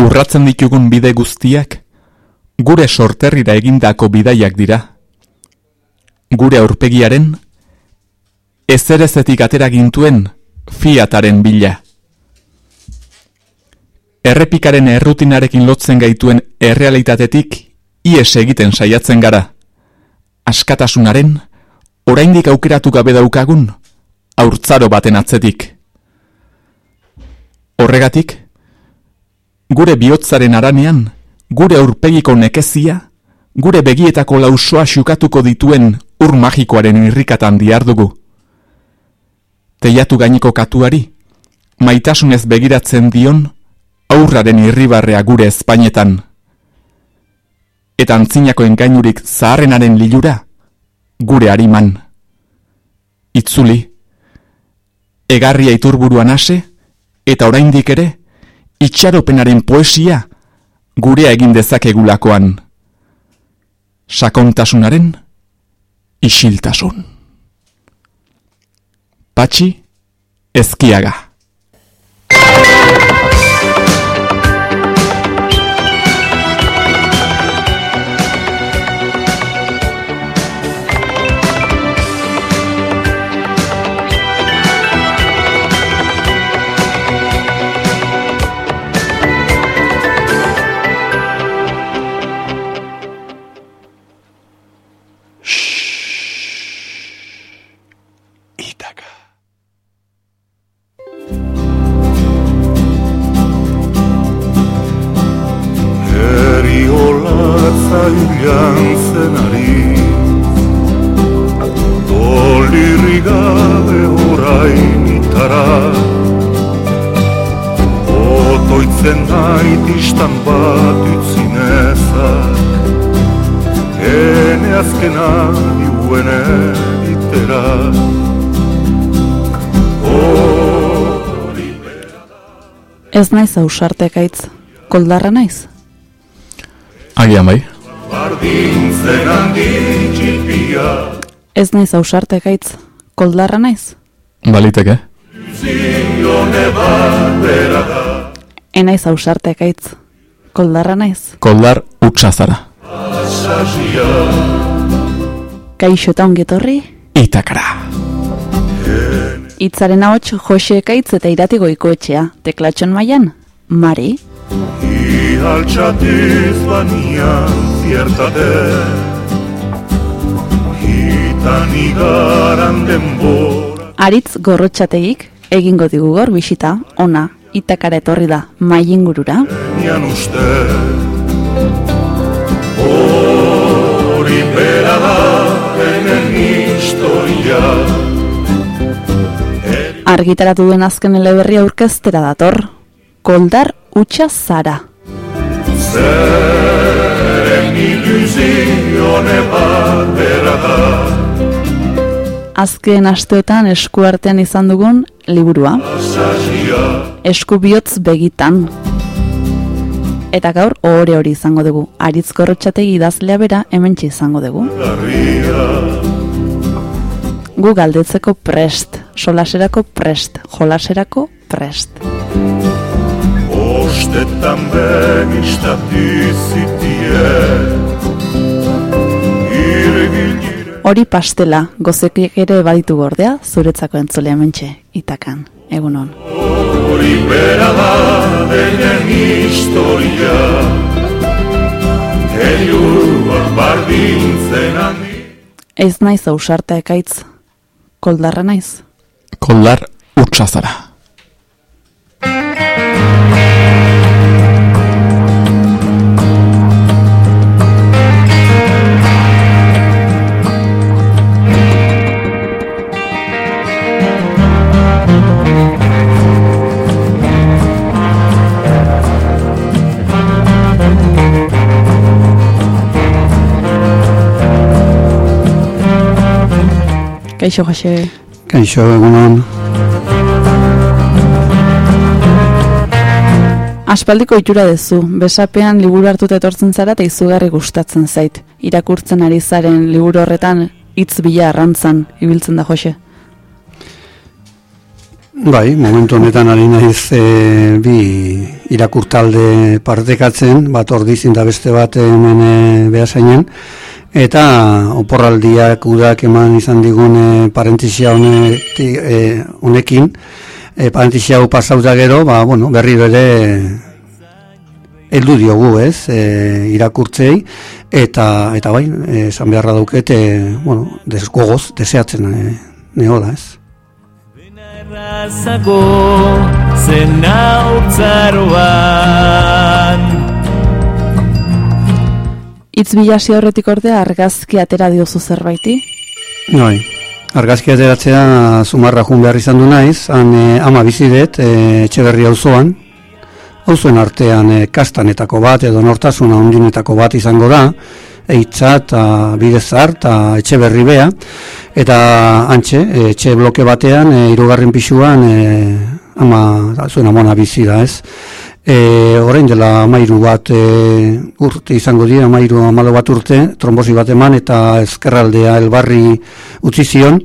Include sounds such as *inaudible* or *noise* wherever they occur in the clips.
Urratzen ditugun bide guztiak, gure sorterrira egindako bidaiak dira. Gure aurpegiaren, ezerezetik atera gintuen fiataren bila. Errepikaren errutinarekin lotzen gaituen errealitatetik ies egiten saiatzen gara. Askatasunaren, oraindik aukeratu gabe daukagun, aurtzaro baten atzetik. Horregatik, gure bihotzaren aranean, gure aurpegiko nekezia, gure begietako lausoa xukatuko dituen ur magikoaren irrikatan diar dugu. Teiatu gaineko katuari, maitasunez begiratzen dion, aurraren irribarrea gure espainetan. Eta antzinako engainurik zaharrenaren lilura, gure hariman. Itzuli, egarria iturburuan ase, eta oraindik ere, itxaropenaren poesia, gurea egin dezakegulakoan. Sakontasunaren, isiltasun. Patxi, ezkiaga. Ez naiz ausartek aitz, koldarra naiz? Agian bai. Ez naiz ausartek aitz, koldarra naiz? Baliteke. Enaiz ausartek aitz, koldarra naiz? Koldar utxazara. Kaixo eta ongetorri? Itakara. Itzaren ahots Jose Ekaitz eta Iratiko ikoetxea, teklatxon mailan, Mari. I altxatiz banian ziertate. Hitan igaran denbora. Aritz gorrotxategik egingo digu gor bisita, ona, itakara etorri da maien gurura. Nian uste. Hori bera da historia Argitaratu duen azken eleberria aurkeztera dator. Koldar utxa zara. Zeren ilusione bat bera da Azken asteotan eskuartean izan dugun liburua. Esku bihotz begitan. Eta gaur ohore hori izango dugu. Aritz gorrotxategi idazlea bera hementxe izango dugu. garria Gu galdetzeko prest, solaserako prest, jolaserako prest. Ostetan begistati zitie Irbilire Hori pastela, gozekiek ere baditu gordea, zuretzako entzulea mentxe, itakan, egunon. hori bera da denen historia Heliuak bardintzen handi Ez naiz ausarta ekaitz, koldarra naiz. Koldar utxazara. Kaixo, Jose. Kaixo, egunon. Aspaldiko itxura dezu, besapean liburu hartuta etortzen zara eta izugarri gustatzen zait. Irakurtzen ari zaren liburu horretan hitz bila arrantzan ibiltzen da Jose. Bai, momentu honetan ari naiz e, bi irakurtalde partekatzen, bat ordizin da beste bat hemen e, behasainen, eta oporraldiak udak eman izan digun e, parentisia honek, e, honekin, e, parentisia hau pasauta gero, ba, bueno, berriro ere heldu diogu, ez, e, irakurtzei, eta, eta bai, e, esan beharra dauket, e, bueno, desgogoz, deseatzen e, neola, ez. Errazago zen hautzaroan Itz bilasi horretik ordea argazki atera diozu zerbaiti? Bai, argazki ateratzea zumarra jun behar izan du naiz, han e, ama bizidet, e, etxe berri auzoan, auzoen artean e, kastanetako bat edo nortasuna ondinetako bat izango da, eitza eta bidezar eta etxe berri bea, eta antxe, etxe bloke batean, e, irugarren pixuan, e, ama, zuen amona bizi da ez. E, orain dela amairu bat e, urte izango dira, amairu amalo bat urte, trombosi bat eman eta ezkerraldea elbarri utzi zion,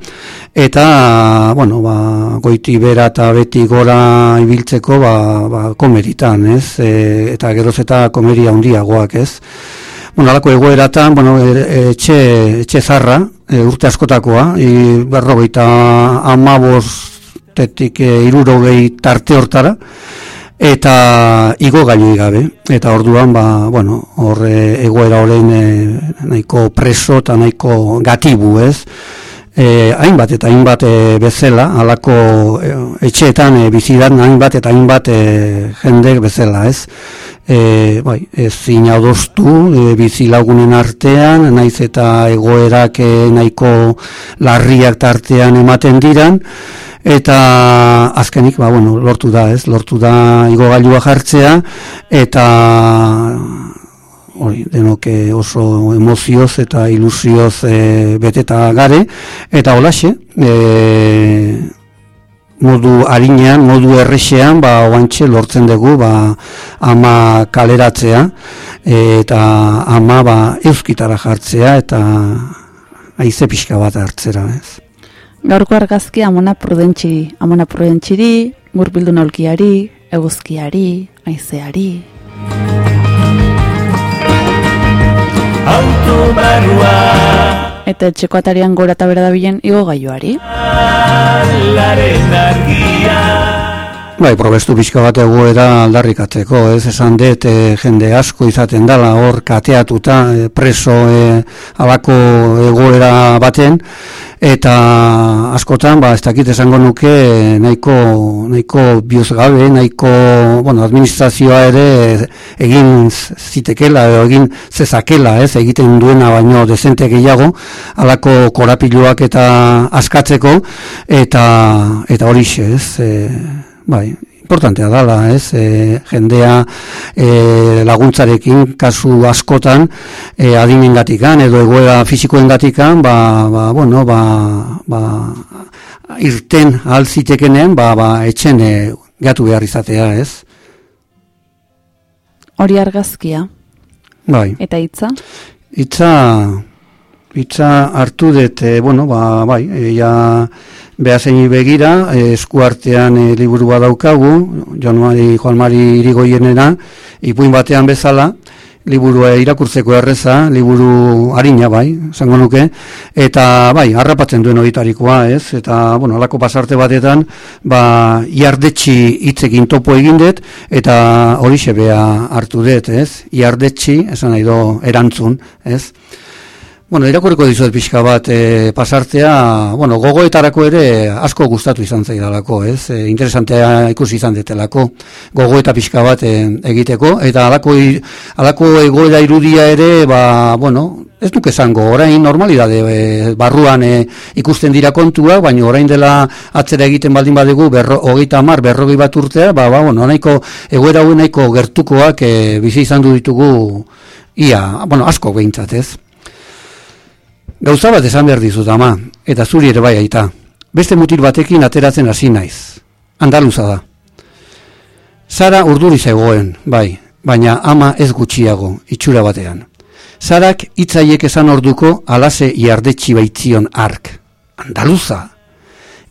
eta, bueno, ba, goiti bera eta beti gora ibiltzeko, ba, ba, komeritan, ez, e, eta geroz eta komeria handiagoak ez. Bueno, alako egoeratan, bueno, e, etxe, etxe zarra, e, urte askotakoa, i, berrogeita amabostetik e, irurogei tarte hortara, eta igo gailoi gabe. Eta orduan ba bueno horre egoera orain e, nahiko preso eta nahiko gatibu ez? E, hainbat eta hainbat e, bezala halako e, etxeetan e, bizidan hainbat eta hainbat e, jende bezala ez? E, bai ez inadostu e, bizilagunen artean naiz eta egoerak e, nahiko larriak tartean ematen diran eta azkenik ba, bueno, lortu da, ez? Lortu da igogailua jartzea eta hori denok oso emozioz eta ilusioz e, beteta gare eta holaxe e, modu harinean, modu errexean ba oantxe lortzen dugu ba ama kaleratzea eta ama ba euskitara jartzea eta aize pixka bat hartzera, ez? Gaurko argazki amona prudentxiri, amona prudentxiri, gurbildu nolkiari, eguzkiari, aizeari. Auto barrua Eta etxeko atarian gora eta bera dabilen igo gaioari. Laren argia Bai, probestu pixka bat egoera aldarrikatzeko, ez? Esan dut e, jende asko izaten dala hor kateatuta e, preso e, alako egoera baten, eta askotan, ba, ez dakit esango nuke nahiko, nahiko biozgabe, nahiko, bueno, administrazioa ere egin zitekela, egin zezakela, ez, egiten duena baino dezente gehiago, alako korapiluak eta askatzeko, eta, eta horixe, ez, e, Bai, importantea dala, ez? E, jendea e, laguntzarekin kasu askotan e, adinengatikan edo egoera fisikoengatikan, ba, ba, bueno, ba, ba, irten alzitekenen, ba, ba, etxen e, gatu behar izatea, ez? Hori argazkia. Bai. Eta hitza? Hitza hitza hartu dut, e, bueno, ba, bai, e, ja, behazeini begira, e, eskuartean e, liburua daukagu, Joan Mari, Joan Mari irigoienena, ipuin batean bezala, liburua irakurtzeko erreza, liburu harina bai, zango nuke, eta bai, harrapatzen duen horitarikoa, ez? Eta, bueno, alako pasarte batetan, ba, iardetxi hitzekin topo egindet, eta hori bea hartu dut, ez? Iardetxi, esan nahi do, erantzun, ez? Bueno, irakurriko dizuet pixka bat e, pasartea, bueno, gogoetarako ere asko gustatu izan zaidalako, ez? E, interesantea ikusi izan detelako gogoeta pixka bat e, egiteko, eta alako, alako egoera irudia ere, ba, bueno, ez duke esango, orain normalidade e, barruan e, ikusten dira kontua, baina orain dela atzera egiten baldin badegu, berro, hogeita mar, berrogi bat urtea, ba, ba, bueno, nahiko, egoera huen nahiko gertukoak e, bizi izan du ditugu, ia, bueno, asko behintzat, ez? Gauza bat esan behar dizut ama, eta zuri ere bai aita. Beste mutil batekin ateratzen hasi naiz. Andaluza da. Zara urduri zegoen, bai, baina ama ez gutxiago, itxura batean. Zarak hitzaiek esan orduko alase iardetxi baitzion ark. Andaluza!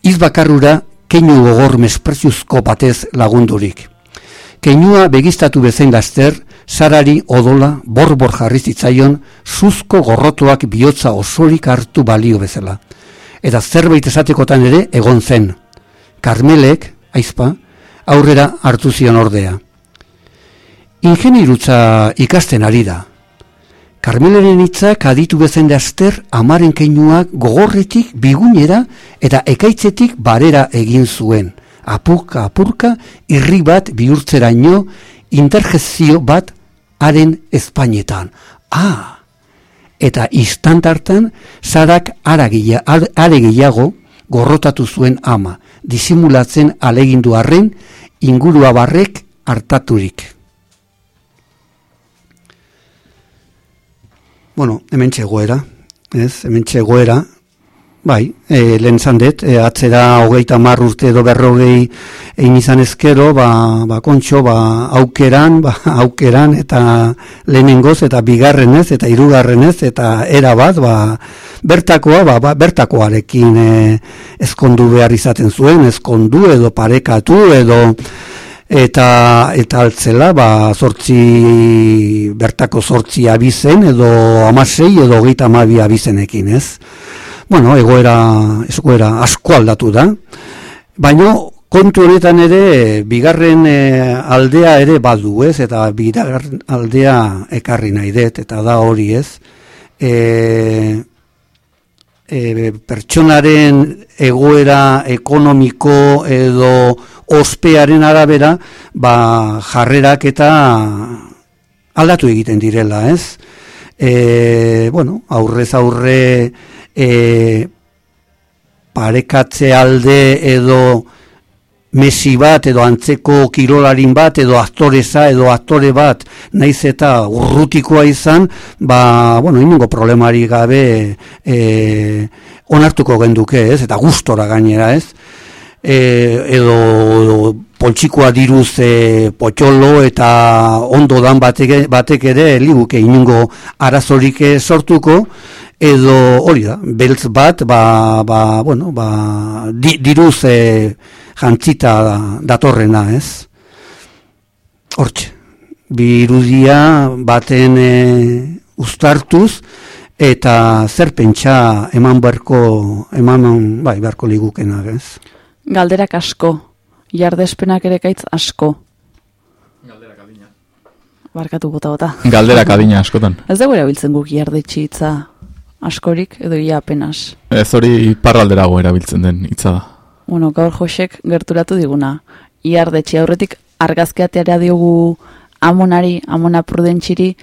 Iz bakarrura keinu gogor mespreziuzko batez lagundurik. Keinua begiztatu bezain laster, sarari odola borbor jarri zitzaion zuzko gorrotuak bihotza osorik hartu balio bezala. Eta zerbait esatekotan ere egon zen. Karmelek, aizpa, aurrera hartu zion ordea. Ingenirutza ikasten ari da. Karmeleren hitzak aditu bezen aster amaren keinuak gogorretik bigunera eta ekaitzetik barera egin zuen. Apurka, apurka, irri bat bihurtzeraino interjezio bat haren espainetan. Ah! Eta istant hartan, zarak aragia, are gehiago gorrotatu zuen ama, disimulatzen alegindu arren, ingurua barrek hartaturik. Bueno, hemen txegoera, ez, hemen txegoera, bai, e, lehen zandet, e, atzera hogeita mar urte edo berrogei egin izan ezkero, ba, ba kontxo, ba, aukeran, ba, *laughs* aukeran, eta lehenengoz, eta bigarrenez, eta hirugarrenez, eta era bat, ba, bertakoa, ba, ba, bertakoarekin e, ezkondu behar izaten zuen, ezkondu edo parekatu edo, eta eta altzela ba zortzi bertako zortzi abizen edo amasei edo hogeita amabi abizenekin ez bueno egoera egoera asko aldatu da. Baina kontu honetan ere bigarren e, aldea ere badu ez? Eta bigarren aldea ekarri nahi dut eta da hori ez? E, e, pertsonaren egoera ekonomiko edo ospearen arabera ba, jarrerak eta aldatu egiten direla, ez? E, bueno, aurrez aurre e, parekatze alde edo mesi bat edo antzeko kirolarin bat edo aktoreza edo aktore bat naiz eta urrutikoa izan, ba, bueno, inungo problemari gabe e, onartuko genduke, ez? Eta gustora gainera, ez? E, edo, edo poltsikoa diruz e, potxolo eta ondo dan batek, batek ere liguke inungo arazorik sortuko, edo hori da, beltz bat, ba, ba, bueno, ba, di, diruz e, jantzita datorrena, ez? Hortxe, birudia baten e, ustartuz, eta zer pentsa eman beharko, eman bai, beharko ligukena, ez? Galderak asko, jardespenak ere kaitz asko. Galderak adina. Barkatu bota bota. Galderak *laughs* adina askotan. Ez dugu erabiltzen guk jardetxi hitza askorik edo ia apenas. Ez hori parralderago erabiltzen den hitza da. Bueno, gaur josek gerturatu diguna. Iardetxe aurretik argazkeatea diogu amonari, amona prudentxiri,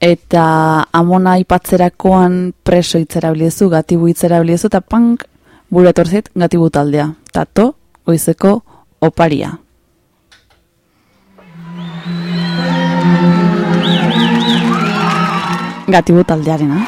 eta amona ipatzerakoan preso itzera biliezu, gatibu itzera biliezu, eta pank buru etorzit gatibu taldea. Tato, goizeko, oparia. Gatibu taldearena.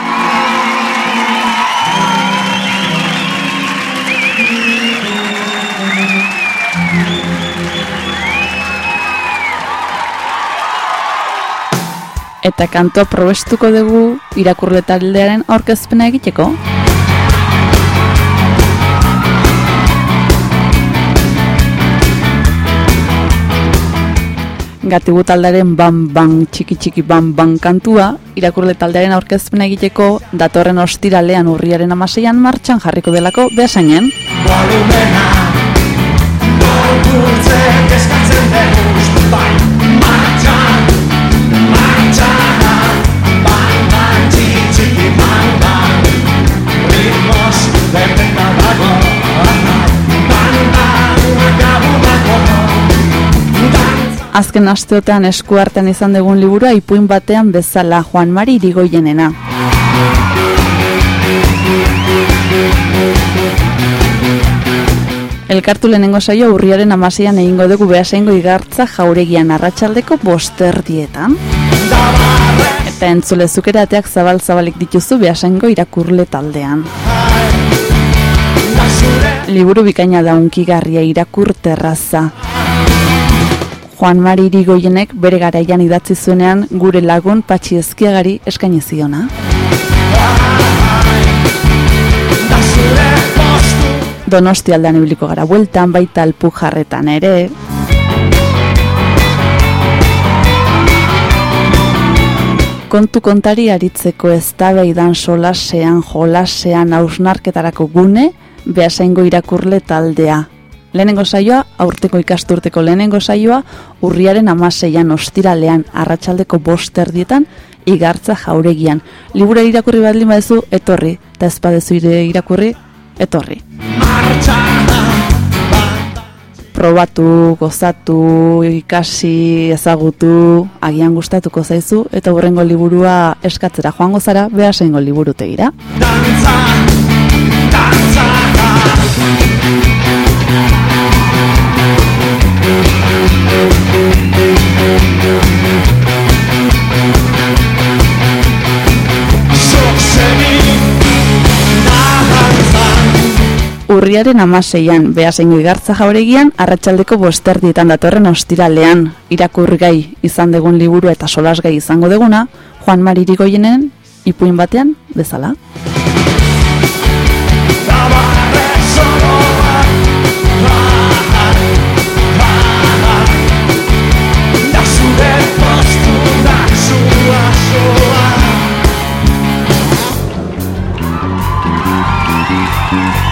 Eta kantoa probestuko dugu irakurle taldearen aurkezpena egiteko. Gatibu taldearen bam bam txiki txiki bam bam kantua irakurle taldearen aurkezpena egiteko datorren ostiralean urriaren amaseian martxan jarriko delako behasainen. Azken asteotean eskuartean izan dugun liburua ipuin batean bezala Juan Mari Irigoienena. Elkartu lehenengo saio urriaren amasian egingo dugu behasengo igartza jauregian arratsaldeko bosterdietan. Eta entzulezuk erateak zabal-zabalik dituzu behasengo irakurle taldean. Liburu bikaina da unkigarria irakur terraza. Juan Mari Irigoienek bere garaian idatzi zuenean gure lagun patxi ezkiagari eskaini ziona. Donosti aldean ibiliko gara bueltan, baita alpujarretan ere. Kontu kontari aritzeko eztabaidan solasean, jolasean, hausnarketarako gune, behasaingo irakurle taldea. Lehenengo saioa, aurteko ikasturteko lehenengo saioa, urriaren amaseian ostiralean, arratsaldeko bosterdietan, igartza jauregian. Libura irakurri bat lima ezu, etorri. Eta ez badezu irakurri, etorri. Probatu, gozatu, ikasi, ezagutu, agian gustatuko zaizu, eta hurrengo liburua eskatzera joango zara, behasengo liburutegira. Urriaren amaseian, behasengo igartza jauregian, arratsaldeko bosterdietan datorren ostiralean, irakurgai izan degun liburu eta solasgai izango deguna, Juan Mari Irigoyenen ipuin batean bezala.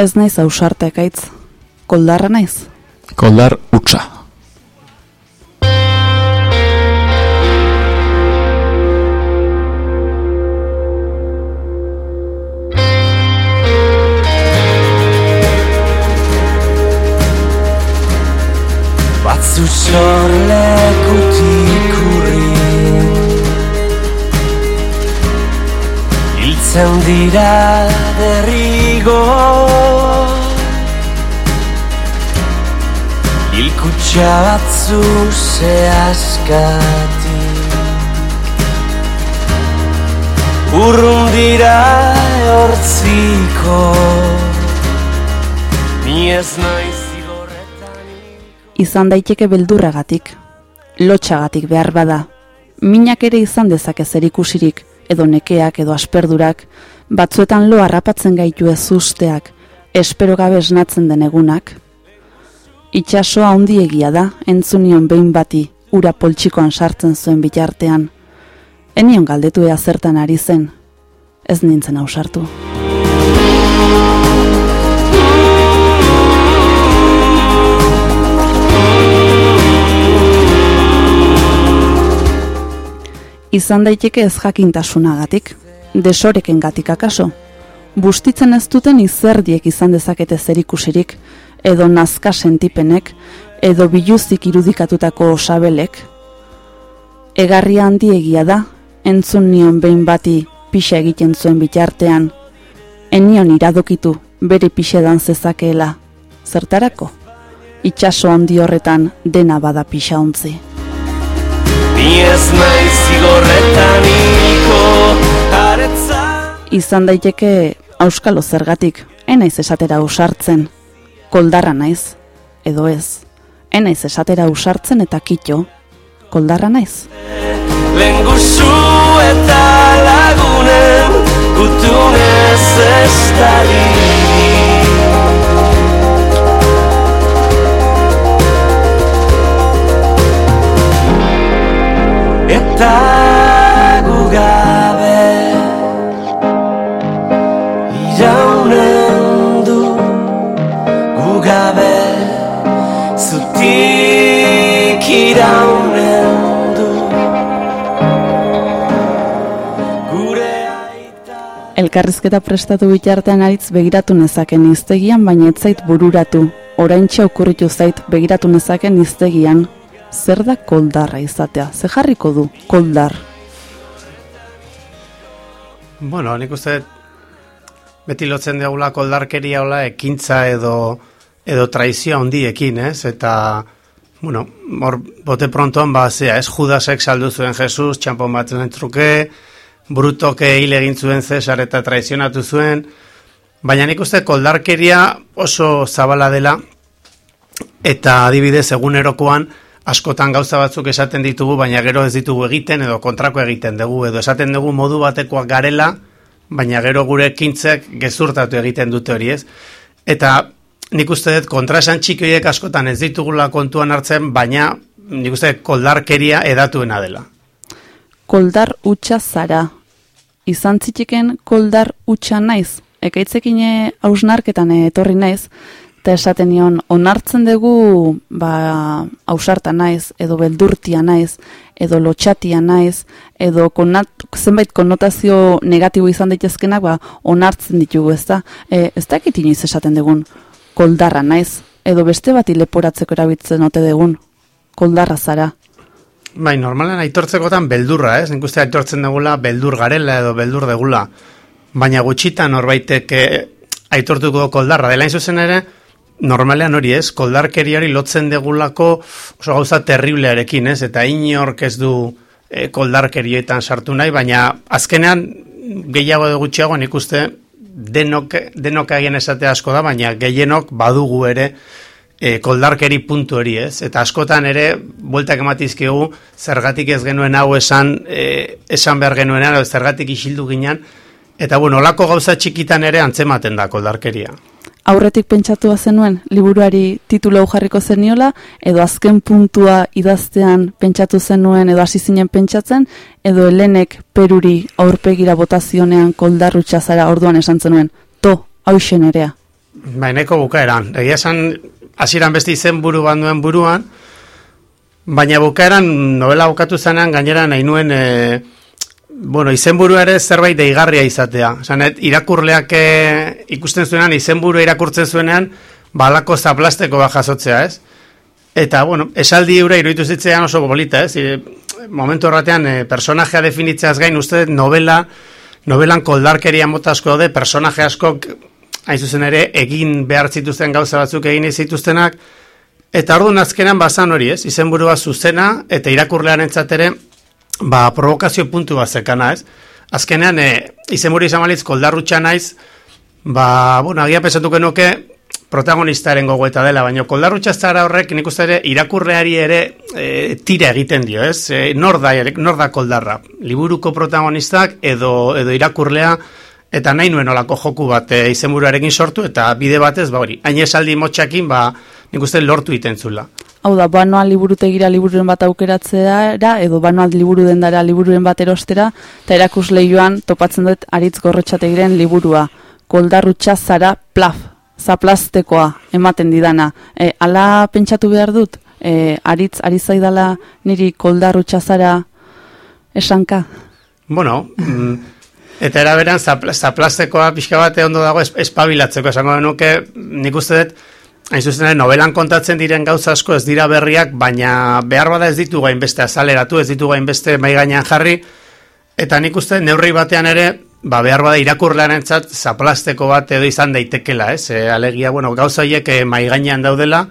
Ez naiz ausarte ekaitz, koldarra naiz. Koldar utza. Batzu sorlekutik urri Hiltzen dira Hilkutxa batzu zehazkatik Urrun dira hortziko Ni ez naiz Izan daiteke beldurragatik, lotxagatik behar bada, minak ere izan dezake zerikusirik, edo nekeak edo asperdurak, batzuetan lo harrapatzen gaitu ez usteak, espero gabe esnatzen den egunak. Itxasoa handiegia da, entzunion behin bati, ura poltsikoan sartzen zuen bitartean. Enion galdetu ea zertan ari zen, ez nintzen ausartu. Izan daiteke ez jakintasunagatik, desoreken gatik akaso. Bustitzen ez duten izerdiek izan dezakete zerikusirik, edo nazka sentipenek, edo biluzik irudikatutako osabelek. Egarria handiegia da, entzun nion behin bati pixa egiten zuen bitartean, enion iradokitu bere pixedan zezakeela. Zertarako? Itxaso handi horretan dena bada pixa ontzi. Ni ez naiz zigorretan iko aretza Izan daiteke auskalo zergatik, enaiz esatera usartzen, koldarra naiz, edo ez, enaiz esatera usartzen eta kitxo, koldarra naiz. Lenguzu eta lagunen gutunez estali Eta gugabe elkarrizketa prestatu bitartean aritz begiratu nezaken iztegian, baina ez zait bururatu. Oraintxe okurritu zait begiratu nezaken iztegian. Zer da koldarra izatea? Ze jarriko du koldar? Bueno, nik uste beti lotzen dugula koldarkeria hola ekintza edo edo traizioa handiekin, ez? Eta bueno, hor bote prontoan ba zea, ez Judasek saldu zuen Jesus, txampon batzen truke, brutoke hil egin zuen Cesar eta traizionatu zuen, baina nik uste koldarkeria oso zabala dela, eta adibidez egunerokoan askotan gauza batzuk esaten ditugu, baina gero ez ditugu egiten edo kontrako egiten dugu, edo esaten dugu modu batekoak garela, baina gero gure kintzek gezurtatu egiten dute hori ez. Eta nik uste dut kontrasan txikioiek askotan ez ditugula kontuan hartzen, baina nik uste koldarkeria edatuena dela. Koldar utxa zara. Izan zitxiken koldar utxa naiz. Ekaitzekin hausnarketan etorri naiz, eta esaten nion, onartzen dugu ba, ausarta naiz, edo beldurtia naiz, edo lotxatia naiz, edo konat, zenbait konotazio negatibo izan daitezkenak, ba, onartzen ditugu ez da. E, ez dakit inoiz esaten dugun, koldarra naiz, edo beste bati leporatzeko erabitzen ote dugun, koldarra zara. Bai, normalen aitortzekotan beldurra, ez? Nik uste aitortzen dugula beldur garela edo beldur degula. Baina gutxitan norbaitek eh, aitortuko koldarra. Dela zuzen ere, normalean hori ez, koldarkeriari lotzen degulako oso gauza terriblearekin, ez? Eta inork ez du e, koldarkerietan sartu nahi, baina azkenean gehiago edo gutxiago nik uste denok, denok egin esate asko da, baina gehienok badugu ere e, koldarkeri puntu hori ez. Eta askotan ere, bueltak ematizkigu, zergatik ez genuen hau esan, e, esan behar genuen, zergatik isildu ginen, Eta bueno, olako gauza txikitan ere antzematen da koldarkeria. Aurretik pentsatua zenuen liburuari titulu jarriko zeniola edo azken puntua idaztean pentsatu zenuen edo hasi zinen pentsatzen edo helenek peruri aurpegira botazionean koldarrutxa zara orduan esan zenuen to hausen erea Baineko bukaeran. Egia esan hasieran beste izen buru banduen buruan baina bukaeran novela bukatu zenean gainera nahi nuen e, Bueno, izenburu ere zerbait deigarria izatea. Zanet, irakurleak eh, ikusten zuenan, izenburu irakurtzen zuenean, balako zaplasteko bat jasotzea, ez? Eta, bueno, esaldi eura iruditu zitzean oso bolita, ez? I, momentu horretean, e, personajea definitzeaz gain, uste, novela, novelan koldarkeria mota asko daude, personaje asko, hain zuzen ere, egin behar zituzten gauza batzuk egin zituztenak, eta orduan azkenan bazan hori, ez? Izenburua zuzena, eta irakurlean entzatere, ba, provokazio puntu bat zekana, ez? Azkenean, e, izenburi izamalitz koldarrutxa naiz, ba, bueno, agia pesatuko nuke protagonistaren gogoeta dela, baina koldarrutxa zara horrek nik uste ere irakurreari ere e, tira egiten dio, ez? E, nor, da, nor da koldarra? Liburuko protagonistak edo, edo irakurlea eta nahi nuen olako joku bat e, izenburuarekin sortu eta bide batez, ba hori, hain esaldi motxakin, ba, nik uste lortu itentzula. Hau da, banoan liburutegira libururen bat aukeratzea edo banoan liburu dendara libururen bat erostera, eta erakus lehioan topatzen dut aritz gorrotxategiren liburua. Koldarrutxa zara plaf, zaplastekoa ematen didana. E, ala pentsatu behar dut, e, aritz ari zaidala niri koldarrutxa zara esanka? Bueno, mm, eta eraberan zaplastekoa pixka bate ondo dago espabilatzeko esango denuke, nik uste dut, Hain zuzen, novelan kontatzen diren gauza asko ez dira berriak, baina behar bada ez ditu gain beste azaleratu, ez ditu gain beste maiganean jarri, eta nik uste neurri batean ere, ba behar bada irakurlean entzat, zaplasteko bat edo izan daitekela, ez? E, alegia, bueno, gauza horiek e, maiganean daudela,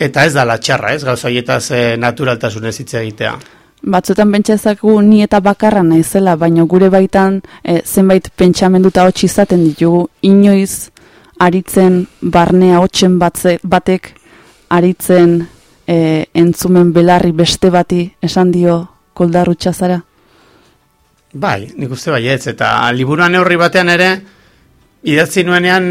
eta ez da la txarra, ez? Gauza horietaz e, naturaltasunez hitz egitea. Batzutan pentsazaku ni eta bakarra naizela, baina gure baitan e, zenbait pentsamenduta hotx izaten ditugu, inoiz aritzen barnea hotzen batek aritzen e, entzumen belarri beste bati esan dio koldarrutxa zara? Bai, nik uste bai ez, eta liburuan neurri batean ere, idatzi nuenean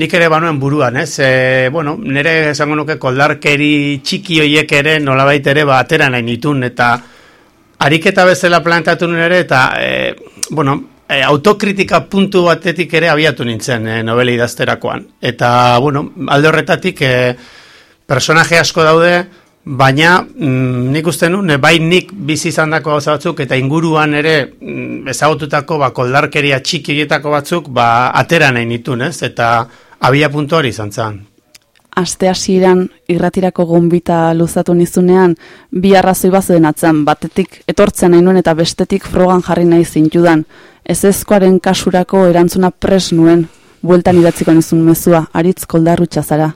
nik ere banuen buruan, ez? E, bueno, nire esango nuke koldarkeri txiki hoiek ere nolabait ere ba atera nahi nitun, eta ariketa bezala plantatu nuen ere, eta, e, bueno, e, autokritika puntu batetik ere abiatu nintzen e, novela idazterakoan. Eta, bueno, alde horretatik, e, personaje asko daude, Baina, mm, nik uste nuen, bai nik bizi izan dako batzuk, eta inguruan ere mm, ezagututako ba, koldarkeria txiki horietako batzuk, ba, atera nahi nitun, ez? Eta abia puntu hori izan zen. Aste hasieran irratirako gonbita luzatu nizunean, bi arrazoi bazuen atzen, batetik etortzen nahi nuen eta bestetik frogan jarri nahi zintudan. Ez ezkoaren kasurako erantzuna pres nuen, bueltan idatziko nizun mezua, aritz koldarrutxa zara.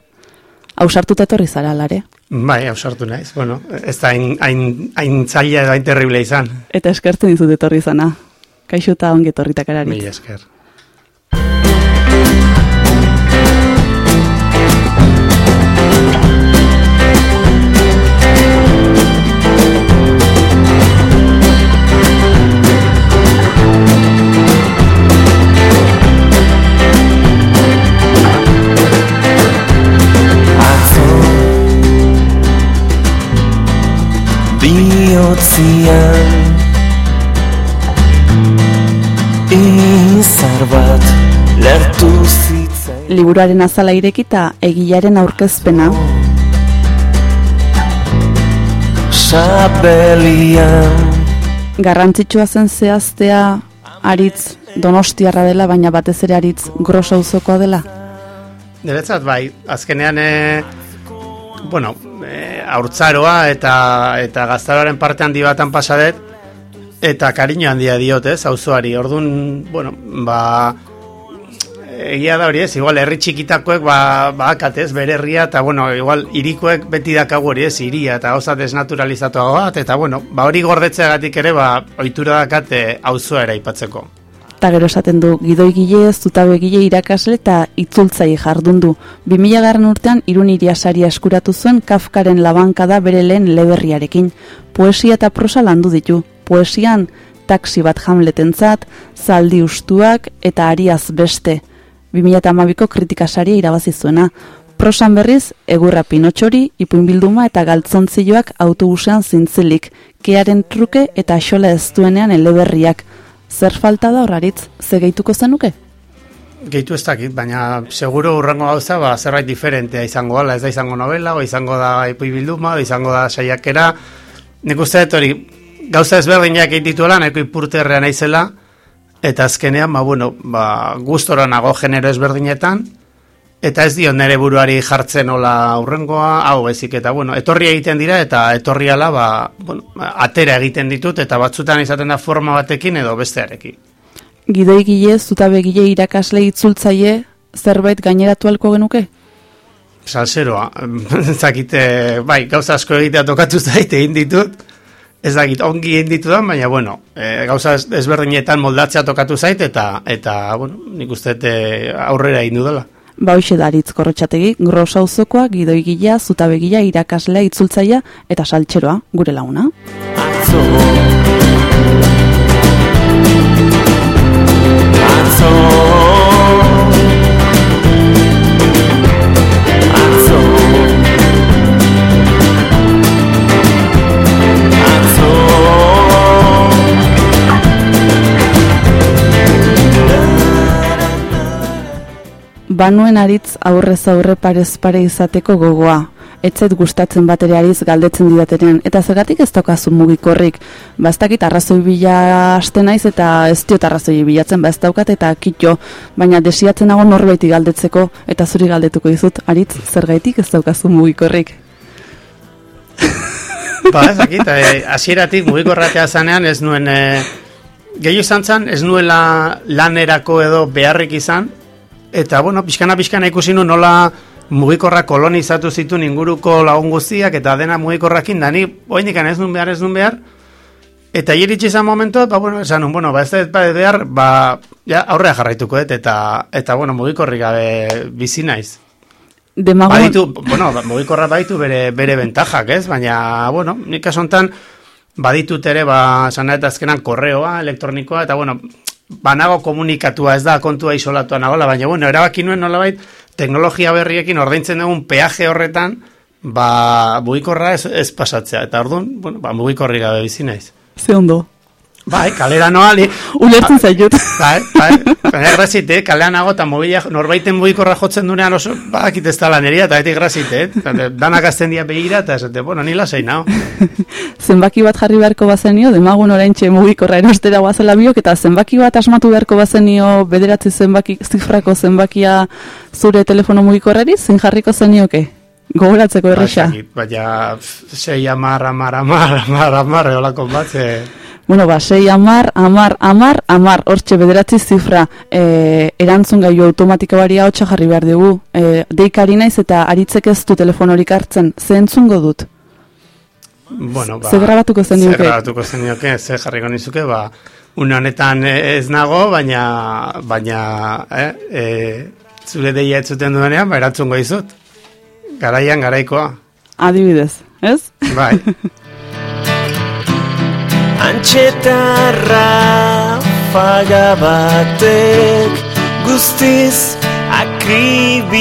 Hausartuta etorri zara, lare? Bai, ausartu naiz. Bueno, ez da hain, hain, hain zaila edo hain terrible izan. Eta eskertzen dizut etorri zana. Kaixo eta ongi etorritak ararit. Mila esker. Bihotzian Izar bat lertu zitzai Liburuaren azala irekita egilaren aurkezpena, Sabelian. Garrantzitsua zen zehaztea aritz donostiarra dela, baina batez ere aritz grosa auzokoa dela. Niretzat bai, azkenean e, bueno, e, aurtzaroa eta eta gaztaroaren parte handi batan pasadet eta kariño handia diot, ez, auzoari. Ordun, bueno, ba egia da hori ez, igual herri txikitakoek ba, ba akatez, bere herria, eta bueno, igual irikoek beti dakagu hori ez, iria, eta oza desnaturalizatuago bat, eta bueno, ba hori gordetzeagatik ere, ba, ohitura dakate auzoa ere aipatzeko. Eta gero esaten du, gidoi gile, zutabe gile irakasle eta itzultzai jardun du. 2000 garren urtean irun iriasaria eskuratu zuen Kafkaren labankada bere lehen leberriarekin. Poesia eta prosa landu ditu. Poesian, taksi bat hamletentzat, zaldi ustuak eta ariaz beste. 2008ko kritikasaria irabazi zuena. Prosan berriz, egurra pinotxori, ipuin bilduma eta galtzontzioak autobusean zintzilik, kearen truke eta xola ez duenean eleberriak. Zer falta da horraritz, ze gehituko zenuke? Gehitu ez dakit, baina seguro urrengo gauza, ba, zerbait diferentea izango ala, ez da izango novela, o izango da ipui bilduma, o izango da saiakera. Nik uste dut hori, gauza ezberdinak egin dituela, nahiko ipurterrea naizela, eta azkenean, ba, bueno, ba, gustora nago genero ezberdinetan, eta ez dio nere buruari jartzen hola aurrengoa, hau ezik, eta bueno, etorri egiten dira, eta etorri ala, ba, bueno, atera egiten ditut, eta batzutan izaten da forma batekin edo bestearekin. Gidoi gile, zutabe gile irakasle itzultzaile, zerbait gaineratu alko genuke? Salseroa, *laughs* zakite, bai, gauza asko egitea tokatu zait egin ditut, ez dakit ongi egin ditudan, baina bueno, e, gauza ez- ezberdinetan moldatzea tokatu zait, eta, eta bueno, nik uste dut, e, aurrera egin dudala. Ba hoxe da aritz korrotxategi, grosa auzokoa, gidoi gilea, zutabe gilea, irakaslea, itzultzailea eta saltxeroa, gure launa. Atzo Atzo Banuen aritz aurrez aurre parez pare izateko gogoa. Etzet gustatzen batere ariz galdetzen didatenean. Eta zergatik ez daukazu mugikorrik. Ba ez dakit arrazoi bila haste naiz eta ez diot arrazoi bilatzen, ba ez daukat eta kitxo. Baina desiatzen nago norbaiti galdetzeko eta zuri galdetuko dizut. Aritz, zergaitik ez daukazu mugikorrik. Ba, ez dakit, eh, hasieratik mugikorratea zanean ez nuen, e, gehiago izan zen, ez nuela lanerako edo beharrik izan, eta, bueno, pixkana pixkana ikusi nuen nola mugikorra kolonizatu zituen inguruko lagun guztiak, eta dena mugikorrakin, da ni, oindikan ez nuen behar, ez nuen behar, eta iritsi izan momentu, ba, bueno, esan nuen, bueno, ba, ez ba, behar, ba, ja, aurrea jarraituko dut, eta, eta, bueno, mugikorrik gabe bizi naiz. Demago, Baditu, bueno, ba- mugikorra baditu bere, bere bentajak, ez? Baina, bueno, nik kasu honetan, baditut ere, ba, eta azkenan korreoa, elektronikoa, eta, bueno, banago komunikatua, ez da kontua isolatua nagola, baina, bueno, erabaki nuen nolabait, teknologia berriekin ordaintzen dugun peaje horretan, ba, mugikorra ez, ez pasatzea, eta orduan, bueno, ba, mugikorri gabe bizi naiz. ze ondo. Bai, kalera noa, ni, Ulertzen zaitut. bai, bai, *laughs* baina grazit, eh, kalean nago, eta mobila, norbaiten mugikorra jotzen dunean oso, badakit ez da laneria, eta etik grazit, eh, danak azten dia begira, eta esate, bueno, ni lasai nao. *laughs* zenbaki bat jarri beharko bazenio, demagun oraintxe mugikorra erostera guazela biok, eta zenbaki bat asmatu beharko bazenio bederatzi zenbaki, zifrako zenbakia zure telefono mugikorrari, zen jarriko zenioke? Gogoratzeko erresa. Baina, sei amar, amar, amar, amar, amar, eolako bat. Bueno, ba, sei amar, amar, amar, amar, hortxe bederatzi zifra, e, erantzun gaiu automatika baria hotxa jarri behar dugu. E, deikari naiz eta aritzek ez du telefonorik hartzen, ze entzungo dut? Bueno, ba, Ze grabatuko zenioke? Ze grabatuko zenioke, ze jarriko nizuke, ba, une honetan ez nago, baina, baina, eh, e, zure deia ez zuten duenean, ba, erantzungo izut. Garaian, garaikoa. Adibidez, ez? Bai, *laughs* Antxetarra faga batek guztiz akribilatua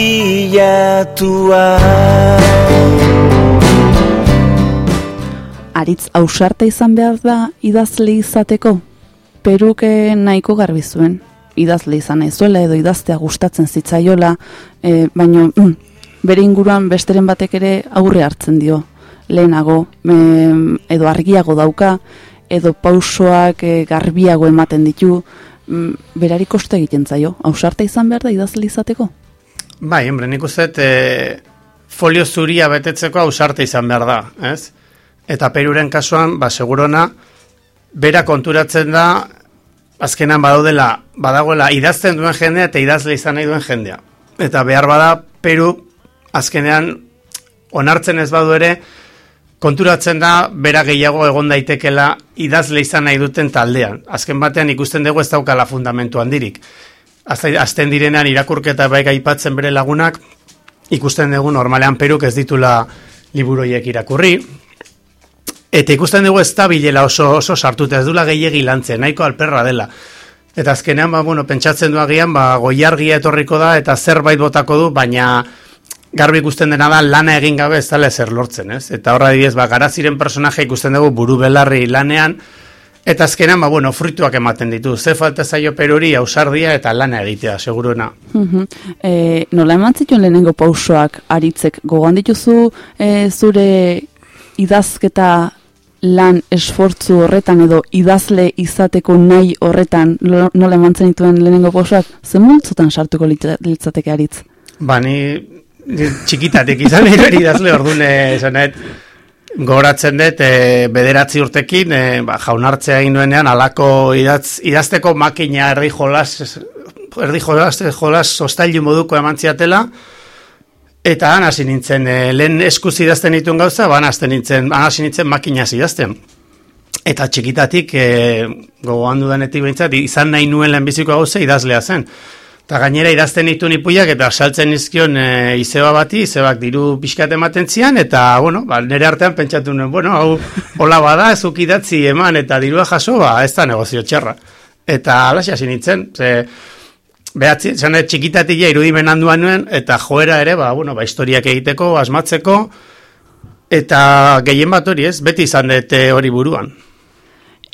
Aritz ausarta izan behar da idazle izateko? Peruke nahiko garbi zuen. Idazle izan nahi zuela edo idaztea gustatzen zitzaiola, e, baino mm, bere inguruan besteren batek ere aurre hartzen dio. Lehenago, em, edo argiago dauka, edo pausoak e, garbiago ematen ditu, mm, berari koste egiten zaio. Ausarta izan behar da idazle izateko? bai, hombre, nik uste, e, folio zuria betetzeko ausarte izan behar da, ez? Eta peruren kasuan, ba, segurona, bera konturatzen da, azkenan badaudela, badagoela idazten duen jendea eta idazle izan nahi duen jendea. Eta behar bada, Peru, azkenean, onartzen ez badu ere, konturatzen da, bera gehiago egon daitekela idazle izan nahi duten taldean. Azken batean ikusten dugu ez daukala fundamentu handirik. Azte- Azten direnean irakurketa bai aipatzen bere lagunak, ikusten dugu normalean Peruk ez ditula liburoiek irakurri, Eta ikusten dugu ez da bilela oso, oso sartuta, ez dula gehiegi lantzen, nahiko alperra dela. Eta azkenean, ba, bueno, pentsatzen du agian, ba, goiargia etorriko da, eta zerbait botako du, baina garbi ikusten dena da lana egin gabe ez dela ezer lortzen, ez? Eta horra dibidez, ba, garaziren personaje ikusten dugu buru belarri lanean, eta azkenean, ba, bueno, fruituak ematen ditu. Ze falta zaio peruri, ausardia eta lana egitea, seguruena. Mhm. E, nola eman zituen lehenengo pausoak aritzek gogoan dituzu e, zure idazketa lan esfortzu horretan edo idazle izateko nahi horretan nola eman zenituen lehenengo pausoak ze multzotan sartuko litza- litzateke aritz? Ba, ni txikitatik izan nire idazle ordune esanet, gogoratzen dut, e, bederatzi urtekin, e, ba, jaunartzea egin nuenean, alako idaz, idazteko makina erdi jolas, erdi jolas, jolas sostailu moduko eman ziatela, eta han hasi nintzen, e, lehen eskuz idazten dituen gauza, ba, han hasi nintzen, han hasi nintzen makinaz idazten. Eta txikitatik, e, gogoan dudanetik behintzat, izan nahi nuen lehenbiziko gauza idazlea zen. Eta gainera idazten ditu nipuiak eta saltzen nizkion e, izeba bati, izebak diru pixkat ematen zian, eta, bueno, ba, nire artean pentsatu nuen, bueno, hau, hola bada, ezuk idatzi eman eta dirua jaso, ba, ez da negozio txerra. Eta alaxe hasi nintzen, ze, behatzi, zene txikitatik ja irudimen handuan nuen, eta joera ere, ba, bueno, ba, historiak egiteko, asmatzeko, eta gehien bat hori ez, beti izan dut eh, hori buruan.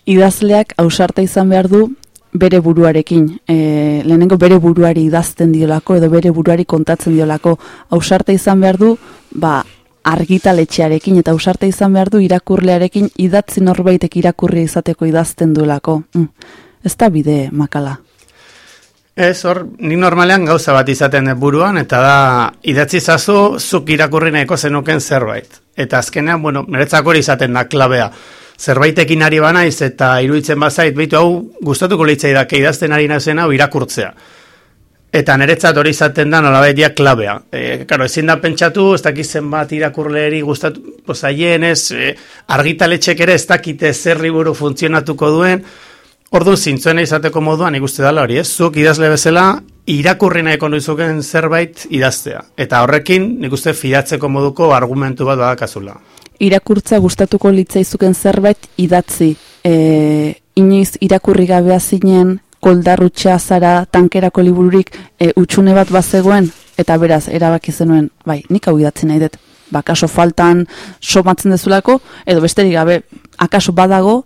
Idazleak ausarta izan behar du bere buruarekin. E, lehenengo bere buruari idazten diolako edo bere buruari kontatzen diolako. Ausarta izan behar du, ba, argitaletxearekin eta ausarta izan behar du irakurlearekin idatzi norbaitek irakurri izateko idazten duelako. Mm. Ez da bide makala. Ez, hor, ni normalean gauza bat izaten buruan, eta da, idatzi zazu, zuk irakurri nahiko zenuken zerbait. Eta azkenean, bueno, niretzako hori izaten da klabea. Zerbaitekin ari banaiz eta iruditzen bazait, behitu hau gustatuko litzaidake idazten ari nazen hau irakurtzea. Eta niretzat hori izaten da nolabait dia klabea. E, karo, ezin da pentsatu, ez dakiz zenbat irakurleri gustatu zaien, ez, e, argitaletxek ere ez dakite zer liburu funtzionatuko duen, Orduan zintzuena izateko moduan ikuste dela hori, ez? Zuk idazle bezala irakurri nahiko nuizuken zerbait idaztea. Eta horrekin nik uste fidatzeko moduko argumentu bat badakazula. Irakurtza gustatuko litzaizuken zerbait idatzi. E, inoiz irakurri gabea zinen koldarrutxa zara tankerako libururik e, utxune bat bazegoen eta beraz erabaki zenuen, bai, nik hau idatzi nahi dut. Ba, akaso faltan somatzen dezulako, edo besterik gabe, akaso badago,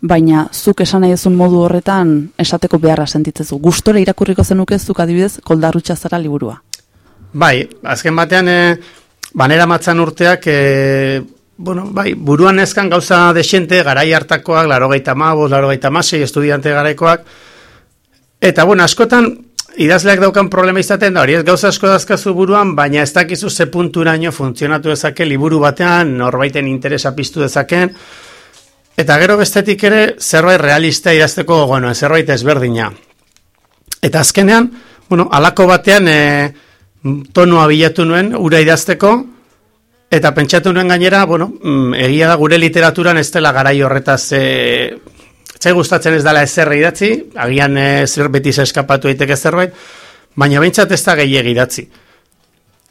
baina zuk esan nahi duzun modu horretan esateko beharra sentitzezu. Gustore irakurriko zenuke zuk adibidez koldarrutxa zara liburua. Bai, azken batean, e, banera matzan urteak, e, bueno, bai, buruan ezkan gauza desente, garai hartakoak, laro gaita mabos, laro gaita masei, estudiante garaikoak, eta, bueno, askotan, idazleak daukan problema izaten da, hori ez gauza asko dazkazu buruan, baina ez dakizu ze punturaino funtzionatu dezake liburu batean, norbaiten interesa piztu dezaken, eta gero bestetik ere, zerbait realista idazteko, bueno, zerbait ezberdina. Eta azkenean, bueno, alako batean, e, tonua bilatu nuen, ura idazteko, eta pentsatu nuen gainera, bueno, mm, egia da gure literaturan ez dela garai horretaz, e, txai gustatzen ez dela ezer idatzi, agian e, zer beti eskapatu daiteke zerbait, baina behintzat ez da gehiegi idatzi.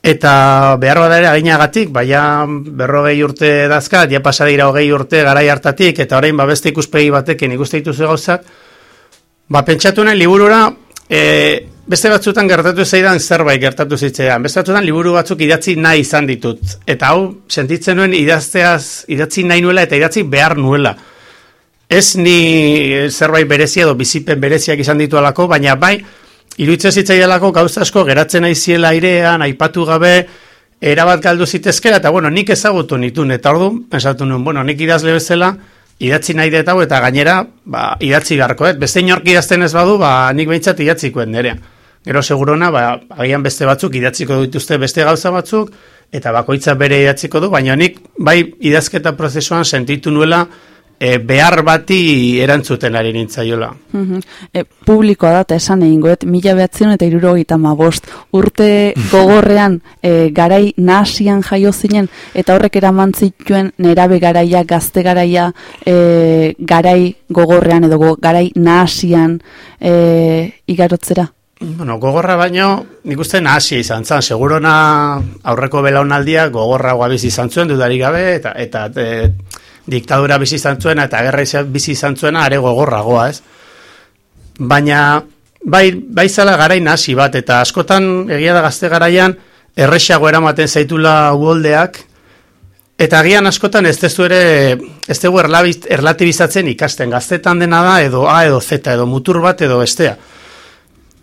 Eta behar bada ere aginagatik, baina berrogei urte dazkat, ja pasa dira hogei urte garai hartatik, eta orain ba beste ikuspegi batekin ikuste dituzu gauzak, ba pentsatu nuen liburura, e, beste batzutan gertatu zeidan zerbait gertatu zitzaidan. Beste batzutan liburu batzuk idatzi nahi izan ditut. Eta hau, sentitzen nuen idazteaz, idatzi nahi nuela eta idatzi behar nuela. Ez ni zerbait berezia edo bizipen bereziak izan ditu alako, baina bai, iruditzen zitzaidalako gauza asko geratzen aiziela airean, aipatu gabe, erabat galdu zitezkera, eta bueno, nik ezagutu nitun, eta ordu, pensatu nuen, bueno, nik idazle bezala, idatzi nahi dut eta gainera, ba, idatzi garko, beste inork idazten ez badu, ba, nik behintzat idatzikoen nerean. Gero segurona, ba, agian beste batzuk idatziko dituzte beste gauza batzuk, eta bakoitza bere idatziko du, baina nik bai idazketa prozesuan sentitu nuela e, behar bati erantzuten ari nintzaiola. Mm e, publikoa da, eta esan egin goet, mila behatzen eta irurogeita bost. Urte *laughs* gogorrean e, garai nasian jaio zinen, eta horrek eraman zituen nerabe garaia, gazte garaia, e, garai gogorrean edo garai nasian e, igarotzera? Bueno, gogorra baino, nik uste nahasia izan zan, segurona aurreko belaunaldia gogorra guabiz izan zuen, dudarik gabe, eta, eta e, diktadura bizi izan zuen, eta gerra bizi izan zuena, are gogorragoa, ez? Baina, bai, bai zala garain nahasi bat, eta askotan, egia da gazte garaian, errexago eramaten zaitula uoldeak, eta agian askotan ez tezu ere, ez dugu erlatibizatzen ikasten, gaztetan dena da, edo A, edo Z, edo mutur bat, edo bestea.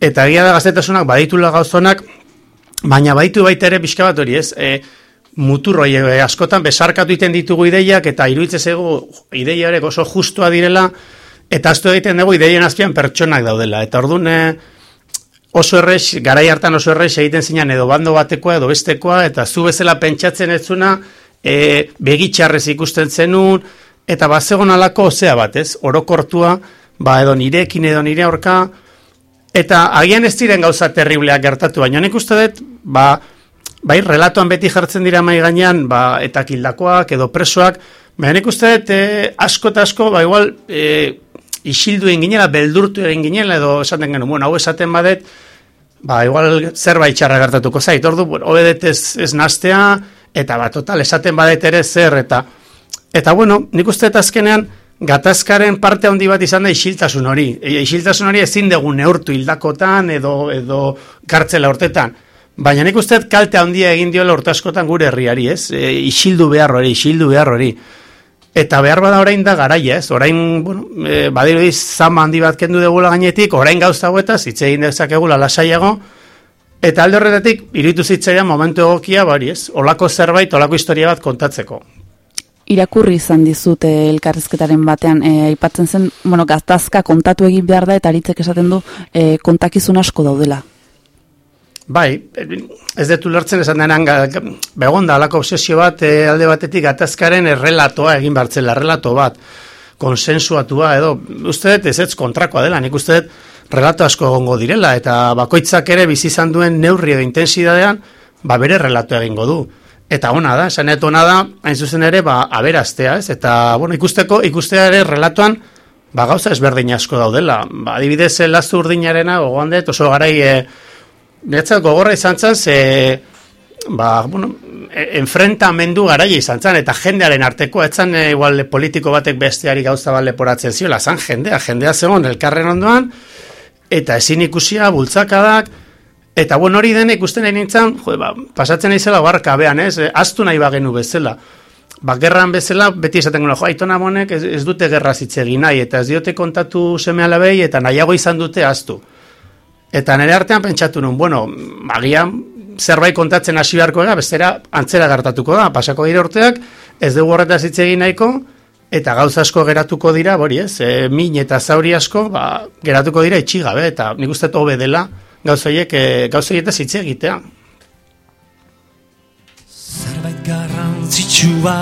Eta egia da gaztetasunak baditula gauzonak, baina baitu baita ere pixka bat hori ez, e, muturroi e, askotan besarkatu iten ditugu ideiak eta iruditzen zego ideia ere oso justua direla eta astu egiten dugu ideien azpian pertsonak daudela. Eta orduan e, oso errex, garai hartan oso errex egiten zinan edo bando batekoa edo bestekoa eta zu bezala pentsatzen etzuna e, begitxarrez ikusten zenun eta bat zegoen alako ozea bat ez, orokortua, ba edo nirekin edo nire aurka, Eta agian ez diren gauza terribleak gertatu, baina nik uste dut, ba, bai, relatoan beti jartzen dira mai gainean, ba, eta kildakoak edo presoak, baina nik uste dut, e, asko eta asko, ba, igual, e, isildu egin ginela, beldurtu egin ginela, edo esaten genuen, bueno, hau esaten badet, ba, igual, zerbait txarra gertatuko zait, ordu, bueno, obedet ez, ez nastea, eta ba, total, esaten badet ere zer, eta, eta bueno, nik uste dut azkenean, gatazkaren parte handi bat izan da isiltasun hori. E, isiltasun hori ezin dugu neurtu hildakotan edo edo kartzela hortetan. Baina nik uste kalte handia egin diola askotan gure herriari, ez? E, isildu behar hori, isildu behar hori. Eta behar bada orain da garaia, ez? Orain, bueno, e, badiru zama handi bat kendu degula gainetik, orain gauza huetaz, hitz egin dezakegula lasaiago, eta alde horretatik, iritu zitzaian momentu egokia, bari, ez? Olako zerbait, olako historia bat kontatzeko irakurri izan dizute elkarrizketaren batean e, aipatzen zen, bueno, gaztazka kontatu egin behar da eta aritzek esaten du e, kontakizun asko daudela. Bai, ez detu lertzen esan denan, begon da, alako obsesio bat, e, alde batetik gatazkaren errelatoa egin bartzen, errelato bat, konsensuatua edo, uste dut ez ez kontrakoa dela, nik uste dut relato asko egongo direla, eta bakoitzak ere bizi izan duen neurri edo intensidadean, ba bere relato egingo du. Eta ona da, esanetu ona da, hain zuzen ere, ba, aberaztea, ez? Eta, bueno, ikusteko, ikustea ere relatuan, ba, gauza ezberdin asko daudela. Ba, adibidez, eh, lazu urdinarena, gogoan dut, oso garai, e, gogorra izan zan, ze, ba, bueno, e, enfrentamendu garai izan zan, eta jendearen arteko, etzan, e, igual, politiko batek besteari gauza bat leporatzen ziola, zan jendea, jendea zegoen, elkarren ondoan, eta ezin ikusia, bultzakadak, Eta bueno, hori denek ikusten nahi nintzen, jo, ba, pasatzen nahi zela barka behan, ez? Eh, Aztu nahi bagenu bezala. ba, gerran bezala, beti esaten gula, jo, aitona monek ez, ez dute gerra hitz egin nahi, eta ez diote kontatu seme alabei, eta nahiago izan dute aztu. Eta nire artean pentsatu nun, bueno, agian zerbait kontatzen hasi beharko gara, bestera antzera gertatuko da, pasako dira urteak, ez dugu horretaz hitz egin nahiko, eta gauza asko geratuko dira, bori ez, e, min eta zauri asko, ba, geratuko dira itxigabe, eta nik uste hobe dela gauzoiek, e, gauzoiek ez hitz egitea. Zerbait garrantzitsua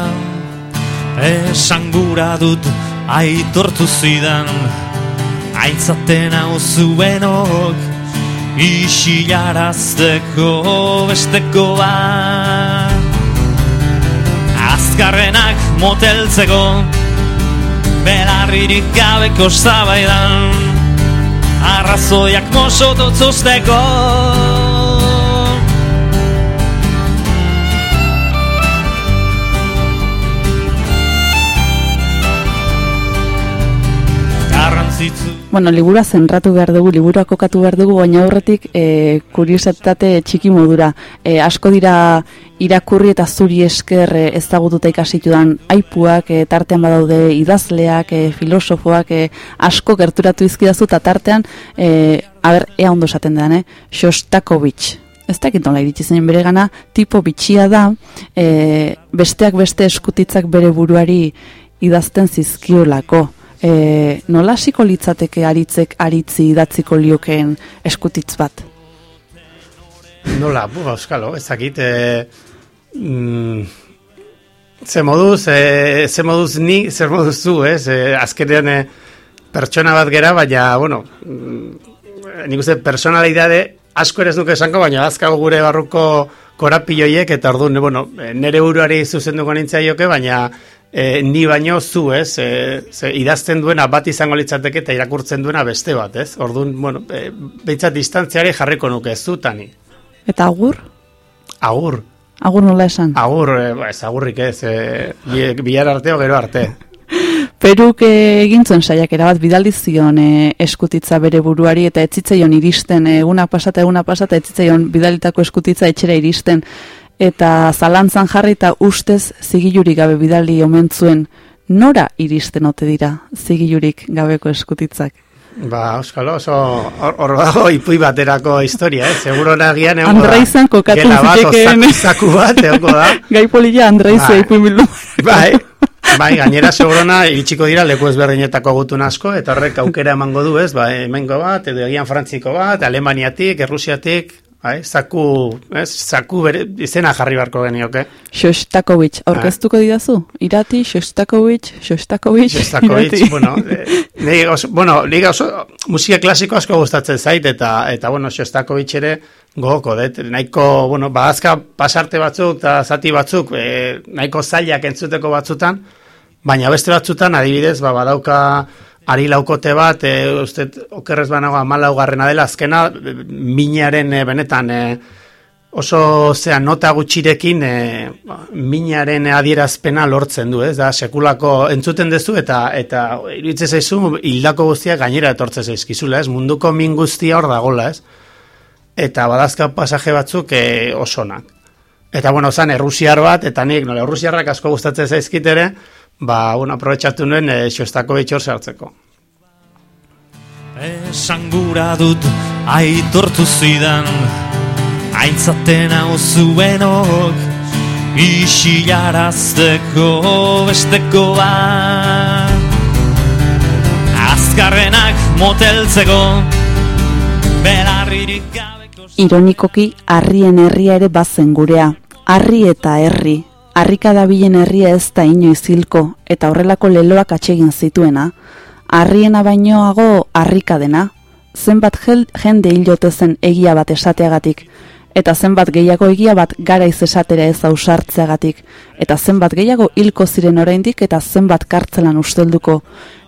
esan gura dut aitortu zidan. Aintzaten hau zuenok isilarazteko besteko bat. Azkarrenak moteltzeko belarririk gabeko zabaidan A raso jak muszą, to cóż tego? Bueno, liburua zentratu behar dugu, liburua kokatu behar dugu, baina aurretik e, kuriosetate txiki modura. E, asko dira irakurri eta zuri esker e, ezagututa ikasitudan aipuak, e, tartean badaude idazleak, e, filosofoak, e, asko gerturatu izkidazu, eta tartean, e, aber, ea ondo esaten da, eh? Shostakovich. Ez dakit nola iritsi zen bere gana, tipo bitxia da, e, besteak beste eskutitzak bere buruari idazten zizkiolako e, nola hasiko litzateke aritzek aritzi idatziko liokeen eskutitz bat? Nola, bu, euskalo, ezakit, e, mm, ze moduz, e, ze moduz ni, zer moduz zu, ez? E, azkenean e, pertsona bat gera, baina, bueno, mm, nik uste personalidade asko ere ez nuke esanko, baina azkago gure barruko korapilloiek, eta orduan, bueno, nere buruari zuzenduko nintzea joke, baina e, ni baino zu, ez? E, ze, idazten duena bat izango litzateke eta irakurtzen duena beste bat, ez? Orduan, bueno, e, behitzat distantziari jarriko nuke ez zutani. Eta agur? Agur. Agur nola esan? Agur, e, ba, ez agurrik ez, e, bi, bihar arte o gero arte. *laughs* Peruk egintzen saiak erabat bidaldi zion e, eskutitza bere buruari eta etzitzaion iristen, e, egunak pasata, egunak pasata, etzitzaion bidalitako eskutitza etxera iristen eta zalantzan jarri eta ustez zigilurik gabe bidali omen zuen nora iristen ote dira zigilurik gabeko eskutitzak. Ba, Euskalo, oso hor dago ipui baterako historia, eh? Seguro nagian egon da. Andreizan kokatu zitekeen. Zaku bat, egon da. *laughs* Gai polilla Andreizia bai. ipui milu. Bai, bai, gainera segurona iritsiko dira leku ezberdinetako gutun asko, eta horrek aukera emango du, ez? Ba, emengo bat, edo egian frantziko bat, Alemaniatik, Errusiatik, Bai, zaku, ez, zaku bere, izena jarri barko genioke. Shostakovich, aurkeztuko didazu? Irati, Shostakovich, Shostakovich, Shostakovich, bueno, e, oso, bueno, liga oso, musika klasiko asko gustatzen zait, eta, eta bueno, Shostakovich ere gogoko, det, nahiko, bueno, bazka pasarte batzuk, eta zati batzuk, e, nahiko zailak entzuteko batzutan, baina beste batzutan, adibidez, ba, badauka, ari laukote bat, e, uste, okerrez banago amalau garrena dela, azkena, minaren e, benetan, e, oso zea nota gutxirekin e, minaren adierazpena lortzen du, ez? Da, sekulako entzuten duzu eta eta iruditzen zaizu hildako guztiak gainera etortzen zaizkizula, ez, munduko min guztia hor dagola, ez, eta badazka pasaje batzuk e, osonak. Eta, bueno, zan, errusiar bat, eta nik, nola, errusiarrak asko gustatzen zaizkit ere, ba, bueno, aprobetsatu nuen e, xostako bitxor sartzeko. Esan gura dut aitortu zidan Aintzaten hau zuenok Isilarazteko besteko bat Azkarrenak moteltzeko Belarririk gabeko Ironikoki, harrien herria ere bazen gurea. Harri eta herri, harrika dabilen herria ez da inoiz hilko, eta horrelako leloak atsegin zituena, harriena bainoago harrika dena, zenbat jende hilote zen egia bat esateagatik, eta zenbat gehiago egia bat garaiz esatera ez ausartzeagatik, eta zenbat gehiago hilko ziren oraindik eta zenbat kartzelan ustelduko,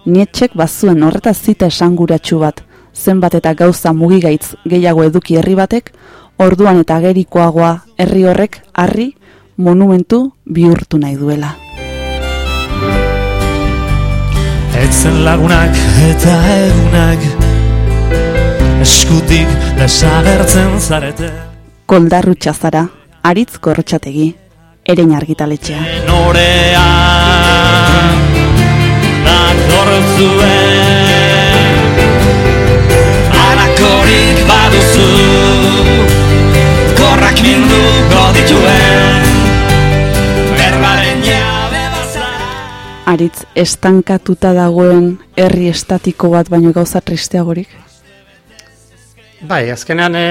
nietxek bazuen horreta zita esanguratsu bat, zenbat eta gauza mugigaitz gehiago eduki herri batek, orduan eta gerikoagoa herri horrek harri monumentu bihurtu nahi duela. Etzen lagunak eta egunak Eskutik desagertzen zarete Koldarru txazara, aritz korretxategi. erein argitaletxea. Norean Datortzuen Arakorik baduzu Korrak minduko dituen Aritz, estankatuta dagoen herri estatiko bat baino gauza tristeagorik? Bai, azkenean e,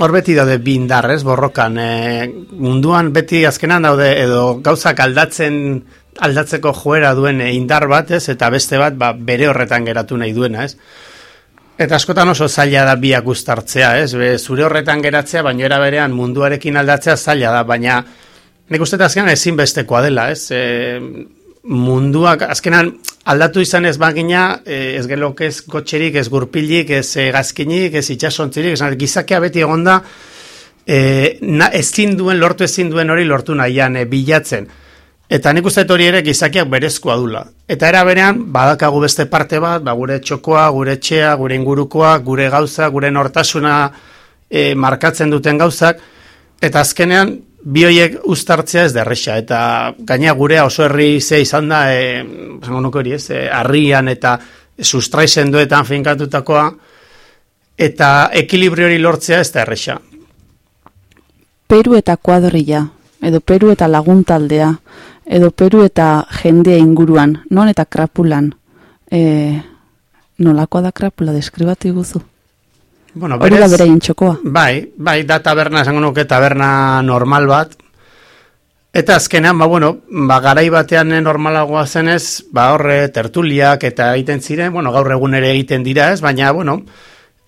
hor beti daude bi indar, ez, borrokan. E, munduan beti azkenean daude edo gauzak aldatzen aldatzeko joera duen e, indar bat, ez, eta beste bat ba, bere horretan geratu nahi duena, ez. Eta askotan oso zaila da biak uztartzea, ez, Be, zure horretan geratzea, baina era berean munduarekin aldatzea zaila da, baina nik uste azkenan ezinbestekoa dela, ez, e, munduak, azkenan aldatu izan ez bagina, eh, ez gelok ez gotxerik, ez gurpilik, ez eh, gazkinik, ez itxasontzirik, ez gizakia beti egonda, eh, na, ezin duen, lortu ezin duen hori lortu nahian, eh, bilatzen. Eta nik uste hori ere gizakiak berezkoa dula. Eta era berean, badakagu beste parte bat, ba, gure txokoa, gure etxea, gure ingurukoa, gure gauza, gure nortasuna eh, markatzen duten gauzak, eta azkenean, bi horiek uztartzea ez da erresa, eta gaina gurea oso herri ze izan da, e, hori ez, e, harrian eta sustrai sendoetan finkatutakoa, eta ekilibrio hori lortzea ez da. Peru eta kuadrilla, edo Peru eta laguntaldea, edo Peru eta jendea inguruan, non eta krapulan, e, nolakoa da krapula, deskribatu iguzu? Bueno, Hori da beraien txokoa. Bai, bai, da taberna, esango nuke taberna normal bat. Eta azkenean, ba, bueno, ba, garai batean normalagoa zenez, ba, horre tertuliak eta egiten ziren, bueno, gaur egun ere egiten dira ez, baina, bueno,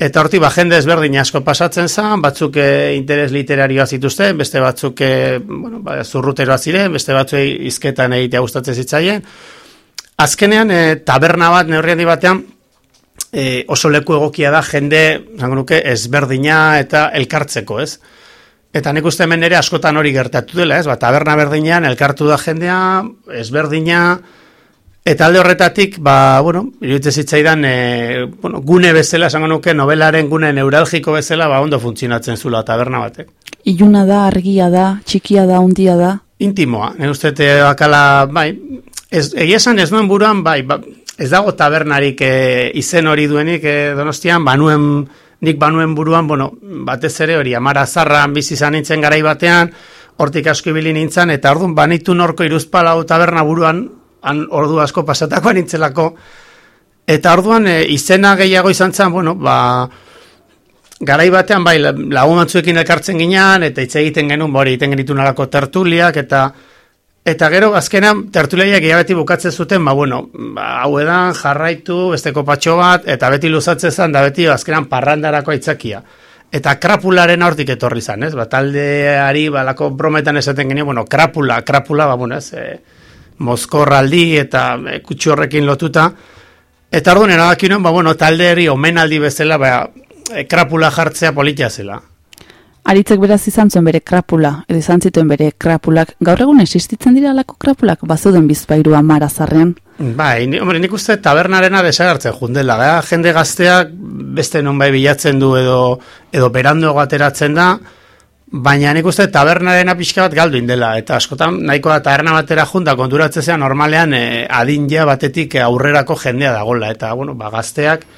eta horti, ba, jende ezberdin asko pasatzen zen, batzuk eh, interes literarioa zituzten, beste batzuk, eh, bueno, ba, zurruteroa ziren, beste batzuk izketan egitea gustatzen zitzaien. Azkenean, eh, taberna bat, neurri handi batean, e, oso leku egokia da jende, zango nuke, ezberdina eta elkartzeko, ez? Eta nik uste hemen ere askotan hori gertatu dela, ez? Ba, taberna berdinean elkartu da jendea, ezberdina, eta alde horretatik, ba, bueno, iruditzen zitzaidan, e, bueno, gune bezala, esango nuke, novelaren gune neuralgiko bezala, ba, ondo funtzionatzen zula taberna batek. Iluna da, argia da, txikia da, hundia da. Intimoa, nik uste te bakala, bai, ez, egia esan ez nuen buruan, bai, ba, ez dago tabernarik e, izen hori duenik e, donostian, banuen, nik banuen buruan, bueno, batez ere hori, amara zarran bizi izan nintzen garai batean, hortik asko ibili nintzen, eta orduan banitu norko iruzpalau taberna buruan, han ordu asko pasatakoa nintzelako, eta orduan e, izena gehiago izan zen, bueno, ba, garai batean bai lagun batzuekin elkartzen ginean eta hitz egiten genuen hori egiten genitu nalako tertuliak eta eta gero azkenan tertuliak ia beti bukatzen zuten ba bueno ba, hau edan jarraitu beste kopatxo bat eta beti luzatzen zen da beti azkenan parrandarako aitzakia eta krapularen hortik etorri zan, ez? Ba, taldeari balako brometan esaten genio, bueno, krapula, krapula, ba, bueno, ez, e, mozkorraldi eta e, kutsu horrekin lotuta. Eta orduan erabaki ba, bueno, taldeari omenaldi bezala, ba, e, krapula jartzea politia zela. Aritzek beraz izan zuen bere krapula, edo izan zituen bere krapulak. Gaur egun existitzen dira alako krapulak, bazuden bizpairu amara zarrean. Bai, ni, hombre, nik uste tabernarena desagertzen jundela. Gara, jende gazteak beste non bai bilatzen du edo, edo berando ateratzen da, baina nik uste tabernarena pixka bat galdu indela. Eta askotan nahikoa taberna batera junta konturatzen zean normalean e, adin ja batetik aurrerako jendea dagola. Eta, bueno, ba, gazteak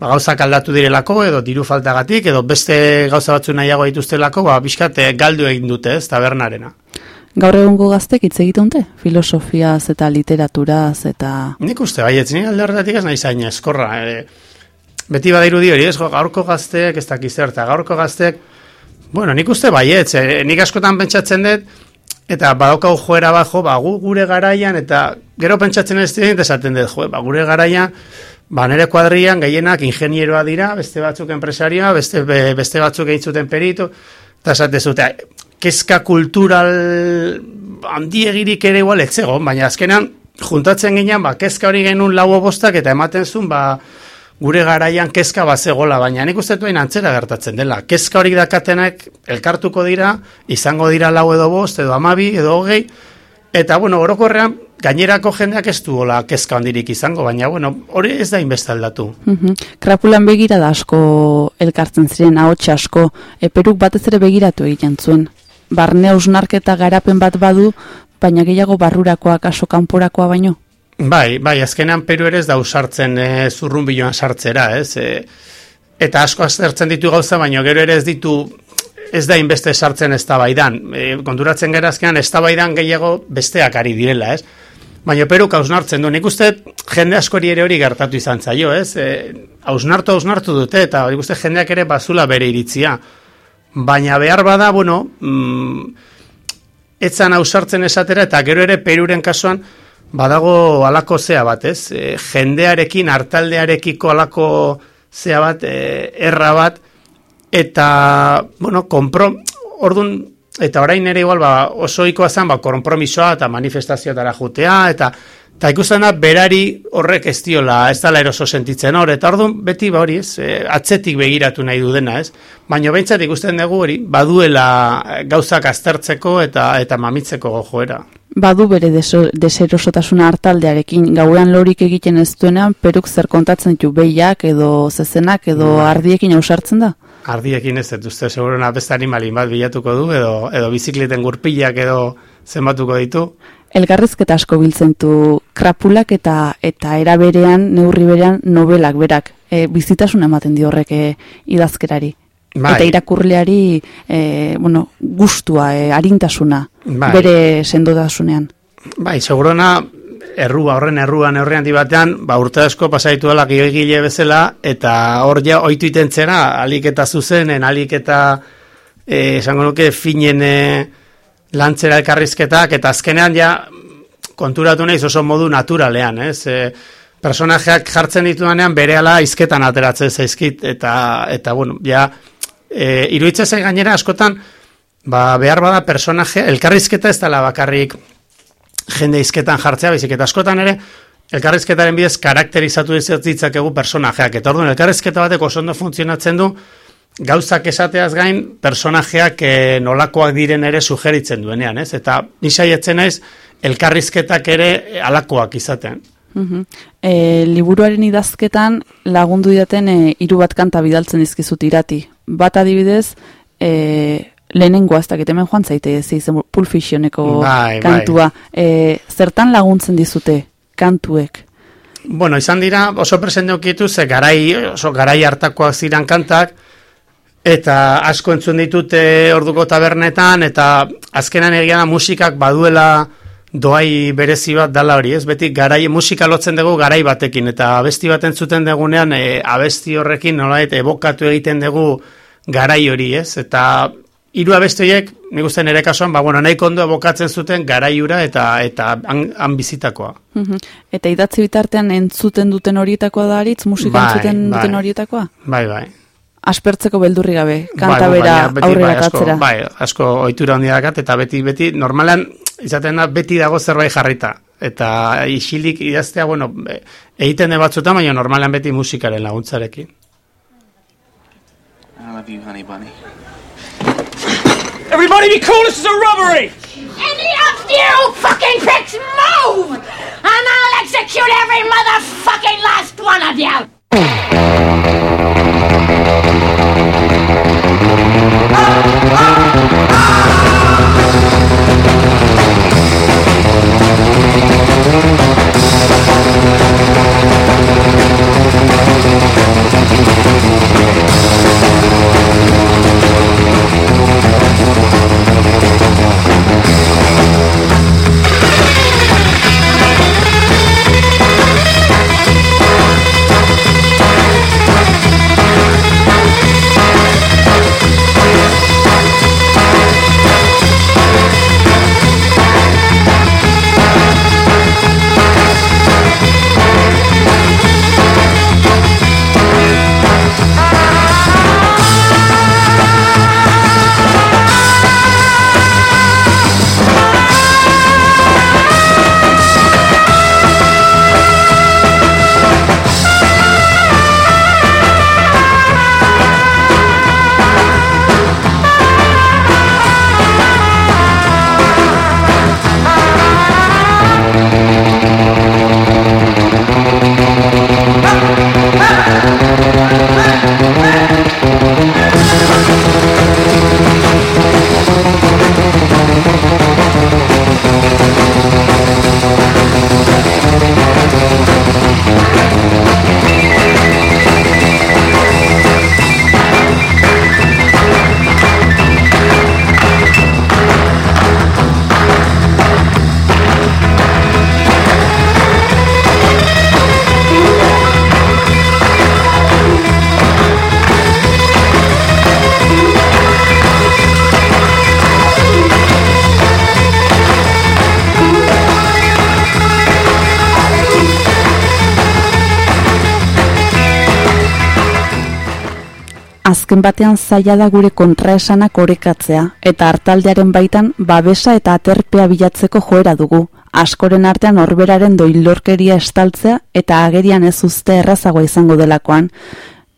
ba, gauzak aldatu direlako, edo diru faltagatik, edo beste gauza batzu nahiago dituztelako, ba, pixkat eh, galdu egin dute ez, tabernarena. Gaur egungo gaztek hitz egiten dute? Filosofiaz eta literaturaz eta... Nik uste, bai, nire alde horretatik ez nahi zain eskorra. E, beti badairu di hori, ez gaurko gazteek, ez dakiz zerta, gaurko gazteek, bueno, nik uste baietz, e, nik askotan pentsatzen dut, eta badaukau joera bajo, ba, gu, gure garaian, eta gero pentsatzen ez dira, esaten dut, jo, ba, gure garaian, ba, nire kuadrian gehienak ingenieroa dira, beste batzuk empresarioa, beste, be, beste batzuk egin zuten peritu, eta esate zute, kezka kultural handiegirik ere igual etzegon, baina azkenan juntatzen ginean, ba, kezka hori genuen lau bostak eta ematen zuen, ba, gure garaian kezka bazegola, baina nik uste duen antzera gertatzen dela. Kezka hori dakatenak elkartuko dira, izango dira lau edo bost, edo amabi, edo hogei, eta bueno, orokorrean, gainerako jendeak ez duola kezka handirik izango, baina bueno, hori ez da inbeste aldatu. Mhm. Krapulan begira da asko elkartzen ziren, ahots asko, e, peruk batez ere begiratu egiten zuen. barne hausnarketa garapen bat badu, baina gehiago barrurakoa, kaso kanporakoa baino. Bai, bai, azkenean Peru ere ez da usartzen e, zurrunbiloan sartzera, ez? E, eta asko aztertzen ditu gauza, baina gero ere ez ditu ez da inbeste sartzen eztabaidan. E, konturatzen gara azkenan eztabaidan gehiago besteak ari direla, ez? Baina Peru hausnartzen du. Nik uste jende askori ere hori gertatu izan zaio, ez? E, hausnartu, hausnartu dute, eta nik uste jendeak ere bazula bere iritzia. Baina behar bada, bueno, mm, etzan hausartzen esatera, eta gero ere Peruren kasuan, badago alako zea bat, ez? E, jendearekin, hartaldearekiko alako zea bat, e, erra bat, eta, bueno, kompro, ordun eta orain ere igual, ba, oso ikoa zen, ba, kompromisoa eta manifestazioetara jutea, eta eta ikusten da, berari horrek ez diola, ez dala eroso sentitzen hor, eta orduan beti, ba hori, ez, e, atzetik begiratu nahi du dena, ez? Baina behintzat ikusten dugu hori, baduela gauzak aztertzeko eta eta mamitzeko gojoera badu bere deserosotasuna hartaldearekin gauran lorik egiten ez duenean peruk zer kontatzen ditu behiak edo zezenak edo Bai. ardiekin ausartzen da? Ardiekin ez dut uste seguruna beste animalin bat bilatuko du edo edo bizikleten gurpilak edo zenbatuko ditu. Elgarrizketa asko biltzen du krapulak eta eta era berean neurri berean nobelak berak e, bizitasun ematen dio horrek e, idazkerari. Bai. Eta irakurleari e, bueno, gustua, e, arintasuna Bai. bere sendotasunean. Bai, seguruna errua, horren errua neurri handi batean, ba urte asko pasaitu dela gile bezala, eta hor ja oitu itentzera, alik eta zuzenen, alik eta eh, esango nuke finen eh, lantzera elkarrizketak, eta azkenean ja konturatu naiz oso modu naturalean, ez? E, personajeak jartzen ditudanean berehala izketan ateratzen zaizkit, eta, eta bueno, ja, e, iruditzen gainera askotan, ba, behar bada personaje, elkarrizketa ez dela bakarrik jende izketan jartzea, baizik eta askotan ere, elkarrizketaren bidez karakterizatu ditzakegu personajeak. Eta orduan, elkarrizketa batek oso ondo funtzionatzen du, gauzak esateaz gain, personajeak eh, nolakoak diren ere sugeritzen duenean, ez? Eta nisaietzen naiz, elkarrizketak ere eh, alakoak izaten. E, liburuaren idazketan lagundu didaten e, hiru bat kanta bidaltzen dizkizut irati. Bat adibidez, e, lehenengoa ez dakit hemen joan zaite ez izen Pulp Fictioneko Bai, bai. kantua. E, zertan laguntzen dizute kantuek? Bueno, izan dira, oso presente okietu, ze garai, oso garai hartakoak ziran kantak, eta asko entzun ditute orduko tabernetan, eta azkenan egia musikak baduela doai berezi bat dala hori, ez? Beti garai, musika lotzen dugu garai batekin, eta abesti bat entzuten dugunean, e, abesti horrekin nolait ebokatu egiten dugu garai hori, ez? Eta hiru abesti horiek, nik uste nire kasuan, ba, bueno, nahi kondo ebokatzen zuten garaiura eta eta han, han bizitakoa. Mhm. Eta idatzi bitartean entzuten duten horietakoa da aritz, musika Bai, entzuten bai. duten horietakoa? Bai, bai. Aspertzeko beldurri gabe, kanta Bai, bera baina beti, aurrera bai, asko, katzera. Bai, asko ohitura handia dakat, eta beti, beti, normalan, izaten da, beti dago zerbait jarrita. Eta isilik idaztea, bueno, egiten de batzutan, baina normalan beti musikaren laguntzarekin. I love you, honey bunny. Everybody be cool, this is a robbery! Any of you fucking pricks move! And I'll execute every motherfucking last one of you! Azken batean zaila da gure kontraesanak orekatzea, eta hartaldearen baitan babesa eta aterpea bilatzeko joera dugu, askoren artean horberaren doilorkeria estaltzea eta agerian ez uste errazagoa izango delakoan.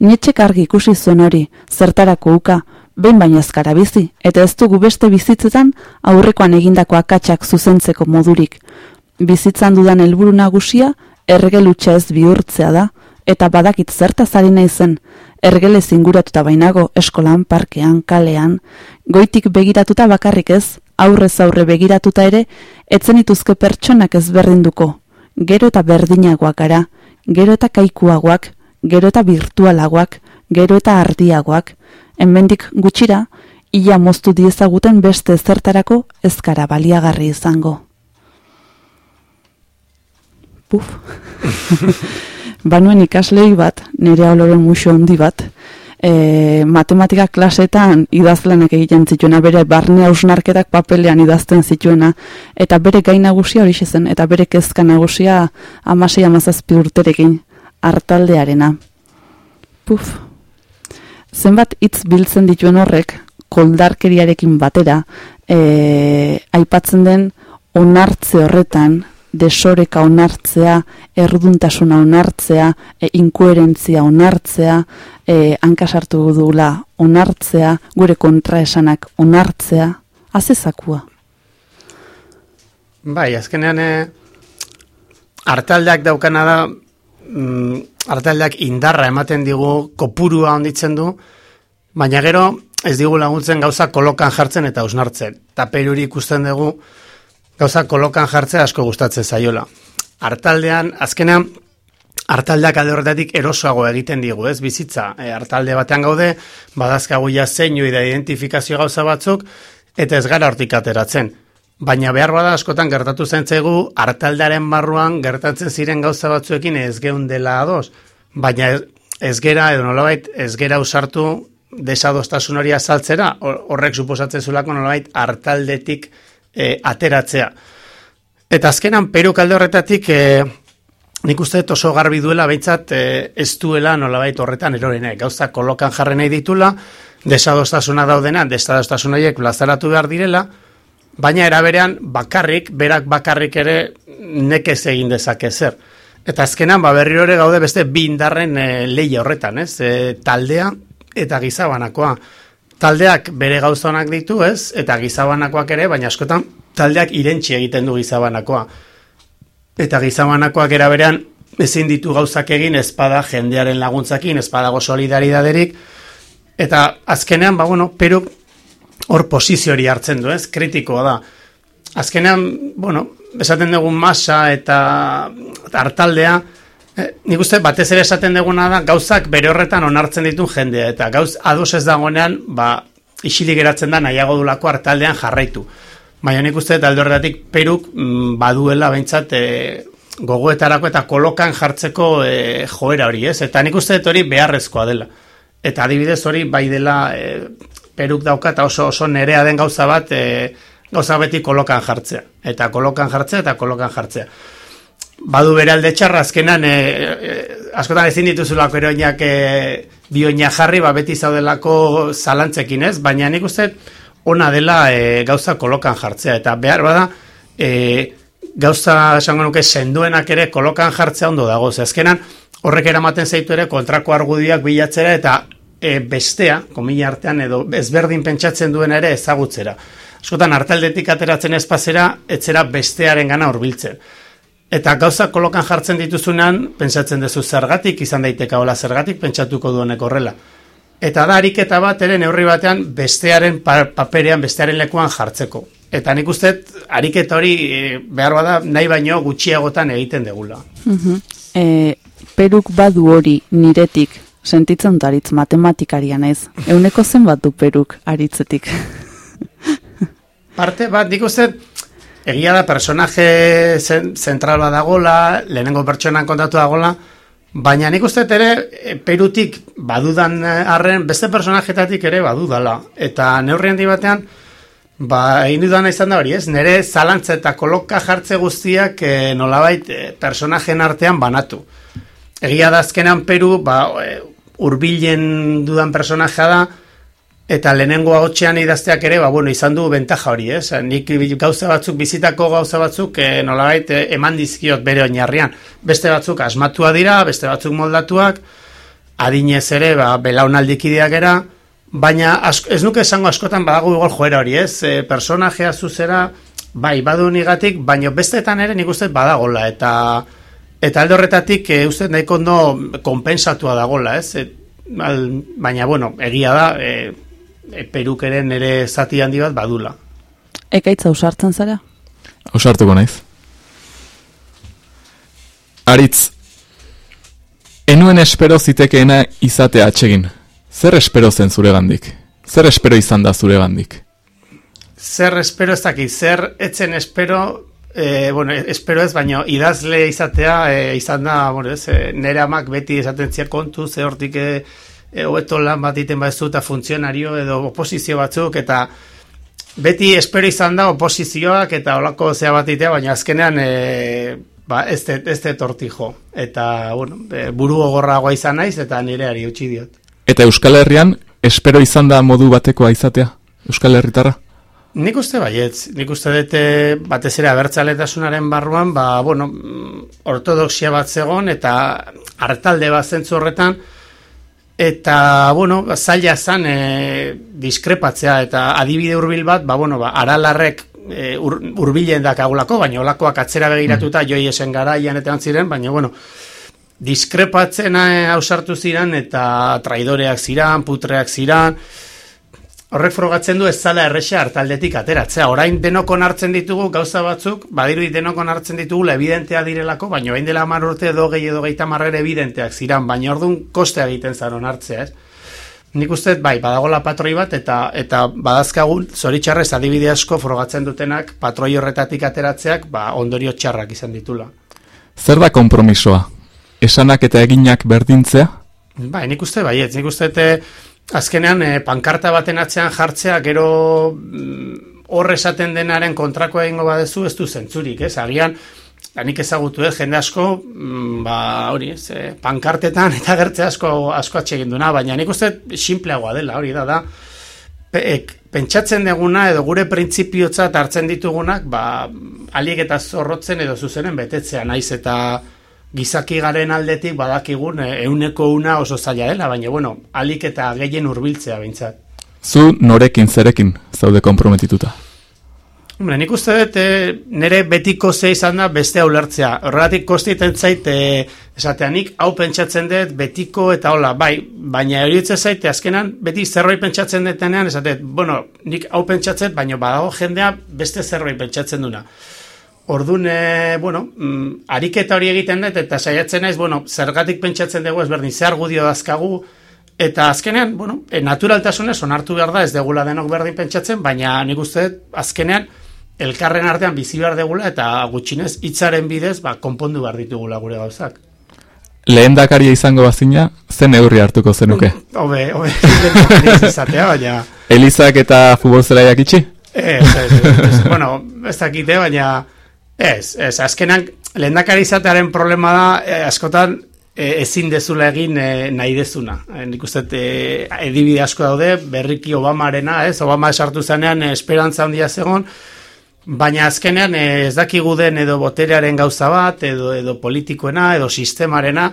Nietxek argi ikusi zuen hori, zertarako uka, behin baino ezkara bizi, eta ez dugu beste bizitzetan aurrekoan egindako akatsak zuzentzeko modurik. Bizitzan dudan helburu nagusia, ergelutxa ez bihurtzea da, eta badakit zertaz ari naizen, ergele zinguratuta bainago eskolan, parkean, kalean, goitik begiratuta bakarrik ez, aurrez aurre begiratuta ere, etzen ituzke pertsonak ezberdinduko, gero eta berdinagoak gara, gero eta kaikuagoak, gero eta virtualagoak, gero eta ardiagoak, hemendik gutxira, ia moztu diezaguten beste zertarako ezkara baliagarri izango. Puf. *laughs* Banuen ikaslei bat, nire oloren muxo handi bat, e, matematika klasetan idazlanak egiten zituena, bere barne hausnarketak papelean idazten zituena, eta bere gai nagusia hori zen, eta bere kezka nagusia amasei amazazpi urterekin, hartaldearena. Puf. Zenbat hitz biltzen dituen horrek, koldarkeriarekin batera, e, aipatzen den onartze horretan, desoreka onartzea, erduntasuna onartzea, e, inkoherentzia onartzea, e, hankasartu dugula onartzea, gure kontraesanak onartzea, azezakua. Bai, azkenean e, hartaldeak daukana da, mm, hartaldeak indarra ematen digu, kopurua onditzen du, baina gero ez digu laguntzen gauza kolokan jartzen eta ausnartzen. Eta ikusten dugu gauza kolokan jartzea asko gustatzen zaiola. Hartaldean, azkenean, hartaldeak alde horretatik erosoago egiten digu, ez bizitza. E, hartalde batean gaude, badazkagu ja zeinu da identifikazio gauza batzuk, eta ez gara hortik ateratzen. Baina behar bada askotan gertatu zentzegu, hartaldearen barruan gertatzen ziren gauza batzuekin ez geundela ados. Baina ez, ez gera, edo nolabait, ez gera usartu desadostasun hori azaltzera, horrek suposatzen zulako nolabait hartaldetik e, ateratzea. Eta azkenan, peru kalde horretatik, e, nik uste oso garbi duela, behintzat e, ez duela nolabait horretan erorene. Gauza kolokan jarren nahi ditula, desadostasuna daudena, desadostasuna horiek plazaratu behar direla, baina eraberean bakarrik, berak bakarrik ere nekez egin dezake zer. Eta azkenan, ba, berri hori gaude beste bi indarren e, leia horretan, ez? E, taldea eta gizabanakoa. Taldeak bere gauzonak ditu, ez? Eta gizabanakoak ere, baina askotan taldeak irentxi egiten du gizabanakoa. Eta gizabanakoak eraberean ezin ditu gauzak egin espada jendearen laguntzakin, espadago solidaridaderik. Eta azkenean, ba, bueno, pero hor posizio hori hartzen du, ez? Kritikoa da. Azkenean, bueno, esaten dugun masa eta hartaldea, nik uste batez ere esaten duguna da, gauzak bere horretan onartzen ditu jendea, eta gauz ados ez dagoenean, ba, isilik geratzen da nahiago dulako hartaldean jarraitu. Baina nik uste talde horretatik peruk mm, baduela behintzat e, gogoetarako eta kolokan jartzeko e, joera hori, ez? Eta nik uste hori beharrezkoa dela. Eta adibidez hori bai dela e, peruk dauka eta oso, oso nerea den gauza bat e, gauza beti kolokan jartzea. Eta kolokan jartzea eta kolokan jartzea. Badu bere alde txarra azkenan e, e, askotan ezin dituzulako eroinak e, bioina jarri, ba beti zaudelako zalantzekin ez, baina nik uste ona dela e, gauza kolokan jartzea eta behar bada e, gauza esango nuke senduenak ere kolokan jartzea ondo dago. Ze azkenan horrek eramaten zaitu ere kontrako argudiak bilatzera eta e, bestea, komila artean edo ezberdin pentsatzen duen ere ezagutzera. Askotan hartaldetik ateratzen espazera, etzera bestearen gana horbiltzen. Eta gauza kolokan jartzen dituzunean, pentsatzen duzu zergatik, izan daiteka hola zergatik, pentsatuko duenek horrela. Eta da ariketa bat ere neurri batean bestearen paperean, bestearen lekuan jartzeko. Eta nik uste, ariketa hori e, behar bada nahi baino gutxiagotan egiten degula. E, peruk badu hori niretik, sentitzen daritz matematikarian ez. Euneko zen bat du peruk aritzetik. *laughs* Parte bat, nik uste, egia da personaje zentral bat dagola, lehenengo pertsonan kontatu dagola, Baina nik uste ere, e, perutik badudan e, arren, beste personajetatik ere badudala. Eta neurri handi batean, ba, egin dudana izan da hori, ez? Nere zalantza eta koloka jartze guztiak e, nolabait e, personajen artean banatu. Egia da azkenan Peru, ba, e, hurbilen dudan personajea da, eta lehenengo hotxean idazteak ere, ba, bueno, izan du bentaja hori, ez? Nik gauza batzuk, bizitako gauza batzuk, e, nolabait, eh, eman dizkiot bere oinarrian. Beste batzuk asmatua dira, beste batzuk moldatuak, adinez ere, ba, belaunaldikideak era, baina asko, ez nuke esango askotan badago igual joera hori, ez? E, personajea zuzera, bai, badu nigatik, baina bestetan ere nik uste badagola, eta eta alde horretatik e, uste nahiko ondo konpensatua dagola, ez? E, al, baina, bueno, egia da, e, e, perukeren ere zati handi bat badula. Ekaitza usartzen zara? Ausartuko naiz. Aritz, enuen espero zitekeena izatea atsegin. Zer espero zen zure gandik? Zer espero izan da zure gandik? Zer espero ez dakit, zer etzen espero, e, bueno, espero ez, baina idazle izatea e, izan da, bueno, ez, e, nere amak beti esaten ziak kontu, ze hortik e, e, hobeto lan bat iten baitzu eta funtzionario edo oposizio batzuk, eta beti espero izan da oposizioak eta olako zea bat itea, baina azkenean e, ba, ez de, ez de tortijo. Eta, bueno, e, buru gogorragoa izan naiz eta nireari utzi diot. Eta Euskal Herrian, espero izan da modu batekoa izatea? Euskal Herritarra? Nik uste baietz, nik uste dute batez ere abertzaletasunaren barruan, ba, bueno, mm, ortodoxia bat zegon eta hartalde bat zentzu horretan, eta, bueno, zaila zan e, diskrepatzea eta adibide hurbil bat, ba, bueno, ba, aralarrek e, ur, urbilen dakagulako, baina olakoak atzera begiratuta mm. joi esen garaian eta ziren, baina, bueno, diskrepatzen hausartu ziren eta traidoreak ziran, putreak ziran, horrek frogatzen du ez zala erresa hartaldetik ateratzea. Orain denokon hartzen ditugu gauza batzuk, badiru denokon hartzen ditugu evidentea direlako, baina bain dela mar urte edo gehi edo gehi tamarrere evidenteak ziran, baina orduan kostea egiten zaron hartzea, ez? Nik uste, bai, badagola patroi bat, eta eta badazkagun, zoritxarrez adibide asko frogatzen dutenak, patroi horretatik ateratzeak, ba, ondorio txarrak izan ditula. Zer da kompromisoa? Esanak eta eginak berdintzea? Bai, nik uste, bai, ez, nik uste, te, azkenean, e, pankarta baten atzean jartzea, gero mm, hor esaten denaren kontrako egingo badezu, ez du zentzurik, ez, agian, da nik ezagutu ez, jende asko, mm, ba, hori, ez, e, pankartetan *laughs* eta gertze asko, asko atxegin duna, baina nik uste simpleagoa dela, hori da, da, pe, ek, pentsatzen deguna edo gure printzipiotzat hartzen ditugunak, ba, aliek eta zorrotzen edo zuzenen betetzea, naiz eta gizaki garen aldetik badakigun euneko una oso zaila dela, baina, bueno, alik eta gehien hurbiltzea behintzat. Zu norekin zerekin zaude komprometituta? Hombre, nik uste dut, e, nire betiko ze izan da beste ulertzea. Horregatik kostiten zait, e, esatea, nik hau pentsatzen dut betiko eta hola, bai, baina horietze zaite, azkenan, beti zerbait pentsatzen detenean, esate, bueno, nik hau pentsatzen, baina badago jendea beste zerbait pentsatzen duna. Orduan, e, bueno, mm, ariketa hori egiten dut, eta saiatzen naiz, bueno, zergatik pentsatzen dugu ezberdin, zer gudio dazkagu, eta azkenean, bueno, e, naturaltasunez onartu behar da, ez degula denok berdin pentsatzen, baina nik uste, azkenean, elkarren artean bizi behar degula, eta gutxinez, hitzaren bidez, ba, konpondu behar ditugula gure gauzak. Lehen dakaria izango bazina, zen neurri hartuko zenuke? *laughs* Hobe, hobe, izatea, baina... Elizak eta futbol zelaiak itxi? Ez, ez, ez, bueno, ez dakite, baina... Ez, ez, azkenan, lehendakari izatearen problema da, eh, askotan, eh, ezin dezula egin eh, nahi dezuna. Eh, nik uste, eh, edibide asko daude, berriki Obamarena, ez, Obama esartu zanean, eh, esperantza handia zegon, baina azkenean eh, ez dakigu den edo boterearen gauza bat, edo, edo politikoena, edo sistemarena,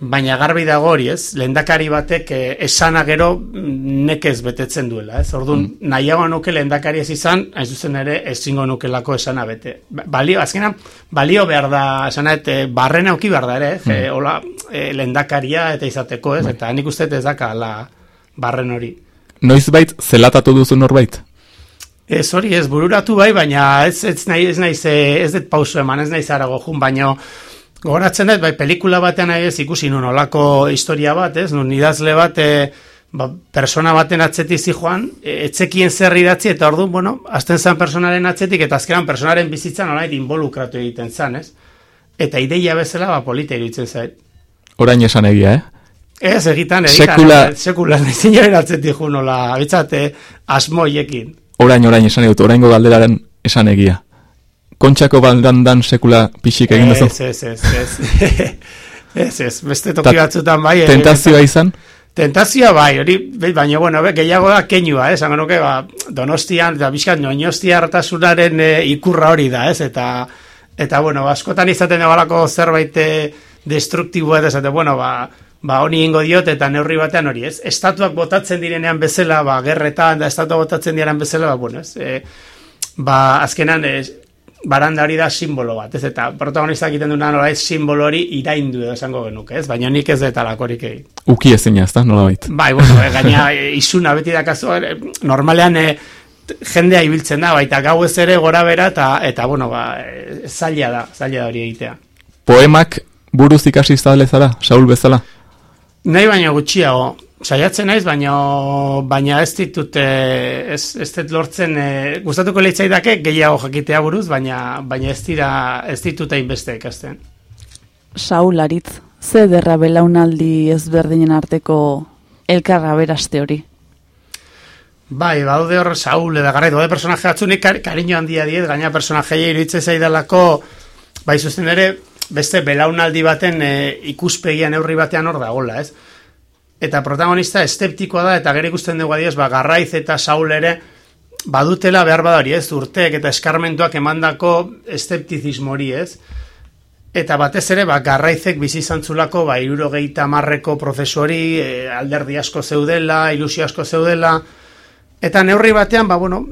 Baina garbi dago hori, ez? Lehendakari batek eh, esana gero nekez betetzen duela, ez? Orduan, mm. nahiago nuke lehendakari ez izan, hain zuzen ere, ezingo nukelako esana bete. Ba, balio, azkenan, balio behar da, esana, et, barrena auki behar da, ere, mm. e, hola, e, lehendakaria eta izateko, ez? Bai. Eta nik uste ez daka, la, barren hori. Noiz bait, zelatatu duzu norbait? Ez hori, ez bururatu bai, baina ez, ez, nahi, ez, nahi, ez, ez dut pausu eman, ez nahi zara jun, baina Gogoratzen dut, bai, pelikula batean ez ikusi nun olako historia bat, ez? Nun idazle bat, e, ba, persona baten atzetik zi joan, e, etzekien zer idatzi, eta ordu, bueno, azten zen personaren atzetik, eta azkenan personaren bizitzan olait involukratu egiten zen, ez? Eta ideia bezala, ba, polita iruditzen zait. Orain esan egia, eh? Ez, egitan, egitan. Sekula... Sekula, *laughs* nezinaren atzetik jo nola, abitzate, asmoiekin. Orain, orain esan egut, oraingo galderaren esan egia kontxako baldandan sekula pixik egin duzu? Ez, ez, ez, ez. *laughs* Ez, ez, beste toki Ta- batzutan bai. eh, Tentazioa izan? Tentazioa bai, hori, baina, bueno, be, gehiago da keinua, eh, zango nuke, ba, donostian, eta bizkat, noinostia hartasunaren e, ikurra hori da, ez, eta, eta, bueno, askotan izaten ebalako zerbait eh, destruktiboa, eta, esate, bueno, ba, ba, honi ingo diot, eta neurri batean hori, ez, estatuak botatzen direnean bezala, ba, gerretan, da, estatuak botatzen direnean bezala, ba, bueno, ez, e, ba, azkenan, ez, baranda hori da simbolo bat, ez, eta protagonistak egiten duna nola ez simbolo hori iraindu edo esango genuke, ez, baina nik ez detalakorik egin. Uki ezina, ezta, nolabait. Bai, bueno, eh, gaina isuna beti dakazu, eh, normalean t- jendea ibiltzen da, baita gau ez ere gora bera, eta, eta bueno, ba, eh, zaila da, zaila da hori egitea. Poemak buruz ikasi zale zara, Saul bezala? Nahi baino gutxiago, saiatzen naiz, baina baina ez ditut, eh, ez, ez dut lortzen, eh, gustatuko leitzaidake gehiago jakitea buruz, baina, baina ez dira, ez ditut hainbeste ikasten. Saul aritz, ze derra belaunaldi ezberdinen arteko elkarra beraste hori. Bai, baude hor Saul eta garaitu, baude personaje batzunik kar, kariño handia diet, gaina personajeia iruditzen zaidalako, bai zuzen ere, beste belaunaldi baten e, ikuspegia neurri batean hor dagoela, ez? Eta protagonista esteptikoa da, eta gero ikusten dugu adiez, ba, garraiz eta Saul ere, badutela behar badari, ez? Urteek eta eskarmentuak emandako esteptizismo hori, ez? Eta batez ere, ba, garraizek bizi zantzulako, ba, irurogeita marreko prozesu hori, e, alderdi asko zeudela, ilusio asko zeudela, Eta neurri batean, ba, bueno,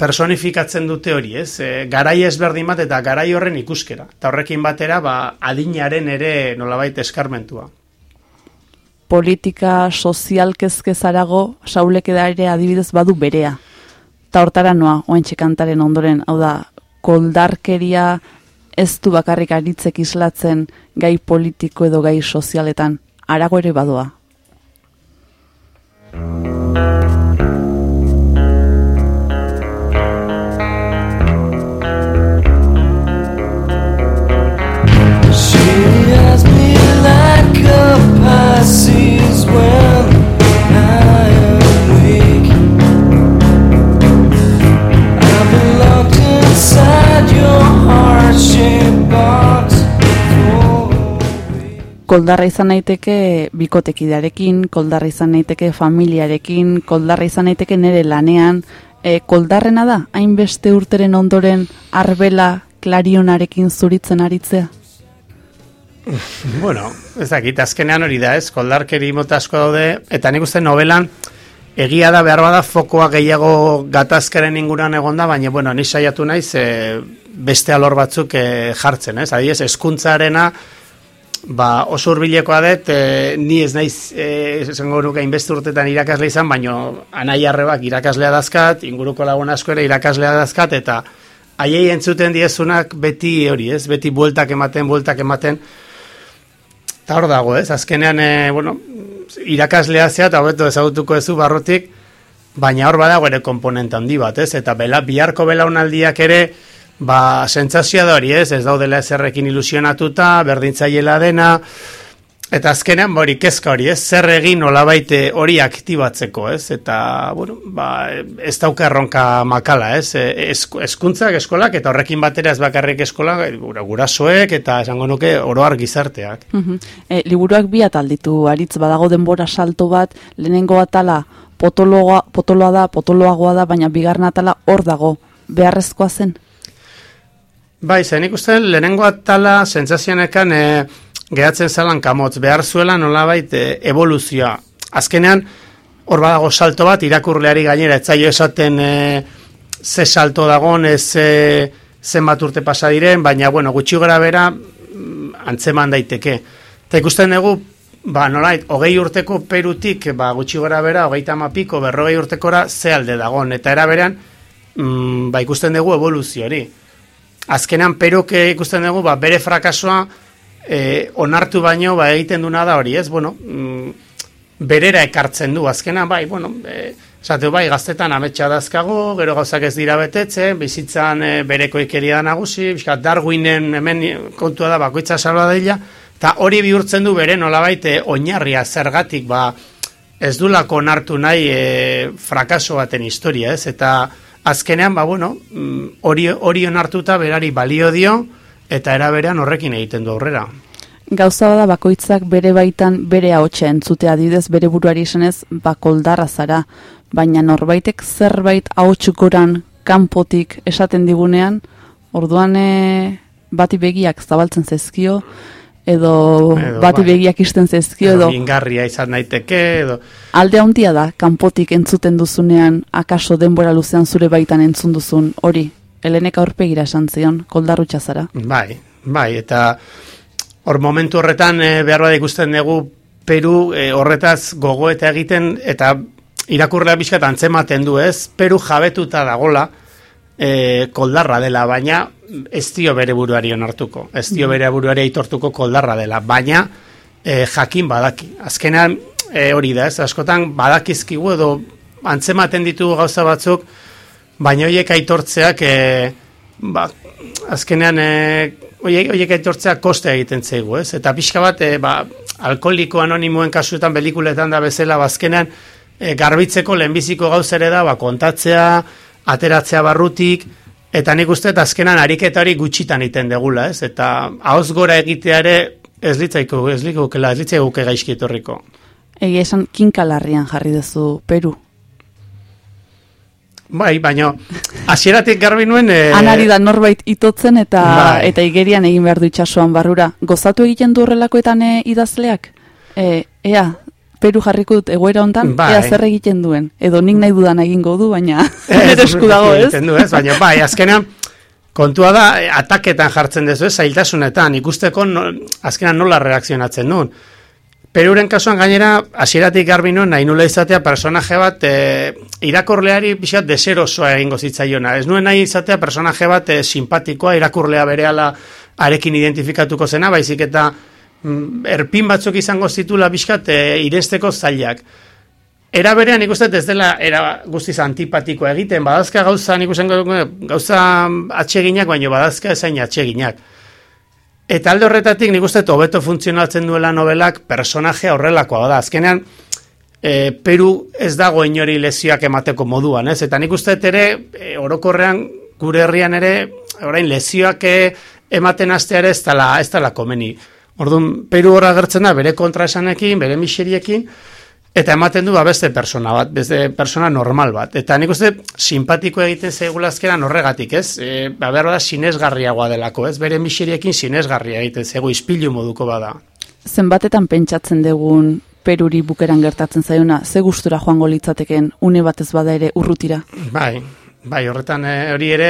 personifikatzen dute hori, ez? E, garai ezberdin bat eta garai horren ikuskera. Eta horrekin batera, ba, adinaren ere nolabait eskarmentua. Politika sozial kezkezarago Saulek da ere adibidez badu berea. Ta hortara noa, oentxe kantaren ondoren, hau da, koldarkeria ez du bakarrik aritzek islatzen gai politiko edo gai sozialetan, arago ere badoa. Koldarra izan naiteke bikotekidearekin, koldarra izan naiteke familiarekin, koldarra izan naiteke nere lanean, e, koldarrena da, hainbeste urteren ondoren arbela klarionarekin zuritzen aritzea. *laughs* Bueno, ez dakit, azkenean hori da, ez? Koldarkeri mota asko daude, eta nik uste novelan, egia da behar bada fokoa gehiago gatazkaren inguruan egonda, baina, bueno, ni saiatu naiz e, beste alor batzuk e, jartzen, ez? Adibidez, eskuntzarena, ba, oso hurbilekoa dut, e, ni ez naiz, e, esango nuke hainbeste urtetan irakasle izan, baino anai arrebak irakaslea dazkat, inguruko lagun asko ere irakaslea dazkat, eta haiei entzuten diezunak beti hori, ez? Beti bueltak ematen, bueltak ematen, Eta hor dago, ez? Azkenean, e, bueno, irakaslea zea eta hobeto ezagutuko ezu barrotik, baina hor badago ere komponente handi bat, ez? Eta bela, biharko belaunaldiak ere, ba, sentsazioa da hori, ez? Ez daudela ezerrekin ilusionatuta, berdintzaiela dena, eta azkenean, ba, hori kezka hori, ez? Zer egin nolabait eh, hori aktibatzeko, ez? Eta, bueno, ba, ez dauka erronka makala, ez? E, esk- Eskuntzak, eskolak, eta horrekin batera ez bakarrik eskola, gura- gurasoek, eta esango nuke oroar gizarteak. Mhm. E, liburuak bi atal ditu, aritz badago denbora salto bat, lehenengo atala potoloa, potoloa da, potoloagoa da, baina bigarren atala hor dago, beharrezkoa zen. Bai, zen ikusten lehenengo atala sentsazionekan e, gehatzen zalan kamotz, behar zuela nolabait e, evoluzioa. Azkenean, hor badago salto bat, irakurleari gainera, etzaio esaten e, ze salto dagon, e, zenbat urte pasa diren, baina, bueno, gutxi gara bera, mm, antzeman daiteke. Eta ikusten dugu, ba, nolait, hogei urteko perutik, ba, gutxi gara bera, hogeita mapiko, berrogei urtekora, ze alde dagon. Eta eraberan, mm, ba, ikusten dugu evoluzio hori azkenan perok ikusten dugu ba, bere frakasoa e, onartu baino ba, egiten duna da hori, ez? Bueno, mm, berera ekartzen du, azkenan bai, bueno, e, esate bai, gaztetan ametsa dazkago, gero gauzak ez dira betetzen, bizitzan e, bereko ikeria nagusi, bizkat Darwinen hemen kontua da bakoitza salba daila, eta hori bihurtzen du bere nolabait oinarria zergatik, ba, ez dulako onartu nahi e, frakaso baten historia, ez? Eta azkenean, ba, bueno, mm, hori, hori onartuta berari balio dio, eta eraberean horrekin egiten du aurrera. Gauza bada bakoitzak bere baitan bere ahotsa entzutea. Adibidez bere buruari esanez bakoldarra zara, baina norbaitek zerbait ahots goran kanpotik esaten digunean, orduan e, bati begiak zabaltzen zaizkio, edo, Edo, bati bai. begiak isten zaizkio, Edo edo mingarria izan daiteke, edo... alde handia da kanpotik entzuten duzunean, akaso denbora luzean zure baitan entzun duzun hori. Helenek aurpegira esan zion, koldarrutxa zara. Bai, bai, eta hor momentu horretan e, behar bada ikusten dugu Peru e, horretaz gogo eta egiten eta irakurlea bizkat antzematen du ez, Peru jabetuta dagola e, koldarra dela, baina ez dio bere buruari onartuko, ez dio bere buruari aitortuko koldarra dela, baina e, jakin badaki. Azkenean e, hori da ez, askotan badakizkigu edo antzematen ditugu gauza batzuk, baina horiek aitortzeak e, ba, azkenean e, horiek aitortzeak koste egiten zaigu, ez? Eta pixka bat, e, ba, alkoholiko anonimoen kasuetan, pelikuletan da bezala, bazkenean e, garbitzeko lehenbiziko gauz ere da, ba, kontatzea, ateratzea barrutik, eta nik uste, eta azkenan ariketa hori gutxitan iten degula, ez? Eta hauz gora egitea ere, ez litzaiko, ez litzaiko, ez litzaiko gaizki etorriko. Egia esan kinkalarrian jarri duzu Peru. Bai, baina hasieratik garbi nuen... E, Anari da norbait itotzen eta Bai. eta igerian egin behar du itsasoan barrura. Gozatu egiten du horrelakoetan e, idazleak? E, ea, Peru jarriko dut egoera hontan, Bai. ea zer egiten duen. Edo nik nahi dudan egingo du, baina *laughs* nire esku dago, ez? Du, ez? Baina, bai, azkenean, kontua da, eh, ataketan jartzen dezu, ez, zailtasunetan, ikusteko, no, azkenean nola reakzionatzen duen. Peruren kasuan gainera, hasieratik garbi nuen, nahi nula izatea personaje bat e, irakurleari pixat deserosoa egingo zitzaiona. Ez nuen nahi izatea personaje bat e, simpatikoa, irakurlea berehala arekin identifikatuko zena, baizik eta erpin batzuk izango zitula pixkat e, iresteko zailak. Era berean nik uste dut ez dela era guztiz antipatikoa egiten, badazka gauza nik dut gauza atseginak, baino badazka ezain atseginak. Eta alde horretatik nik uste hobeto funtzionatzen duela novelak personaje horrelakoa da. Azkenean, e, Peru ez dago inori lezioak emateko moduan, ez? Eta nik uste ere, e, orokorrean, gure herrian ere, orain lezioak e, ematen astea ere ez dala, ez dala komeni. Orduan, Peru horra gertzen da, bere kontraesanekin, bere miseriekin, Eta ematen du ba beste persona bat, beste persona normal bat. Eta nik uste simpatiko egiten zaigula azkenan horregatik, ez? E, ba behar da sinesgarriagoa delako, ez? Bere miseriekin sinesgarria egiten zaigu, ispilu moduko bada. Zenbatetan pentsatzen dugun Peruri bukeran gertatzen zaiona, ze gustura joango litzateken une batez bada ere urrutira. Bai, bai, horretan e, hori ere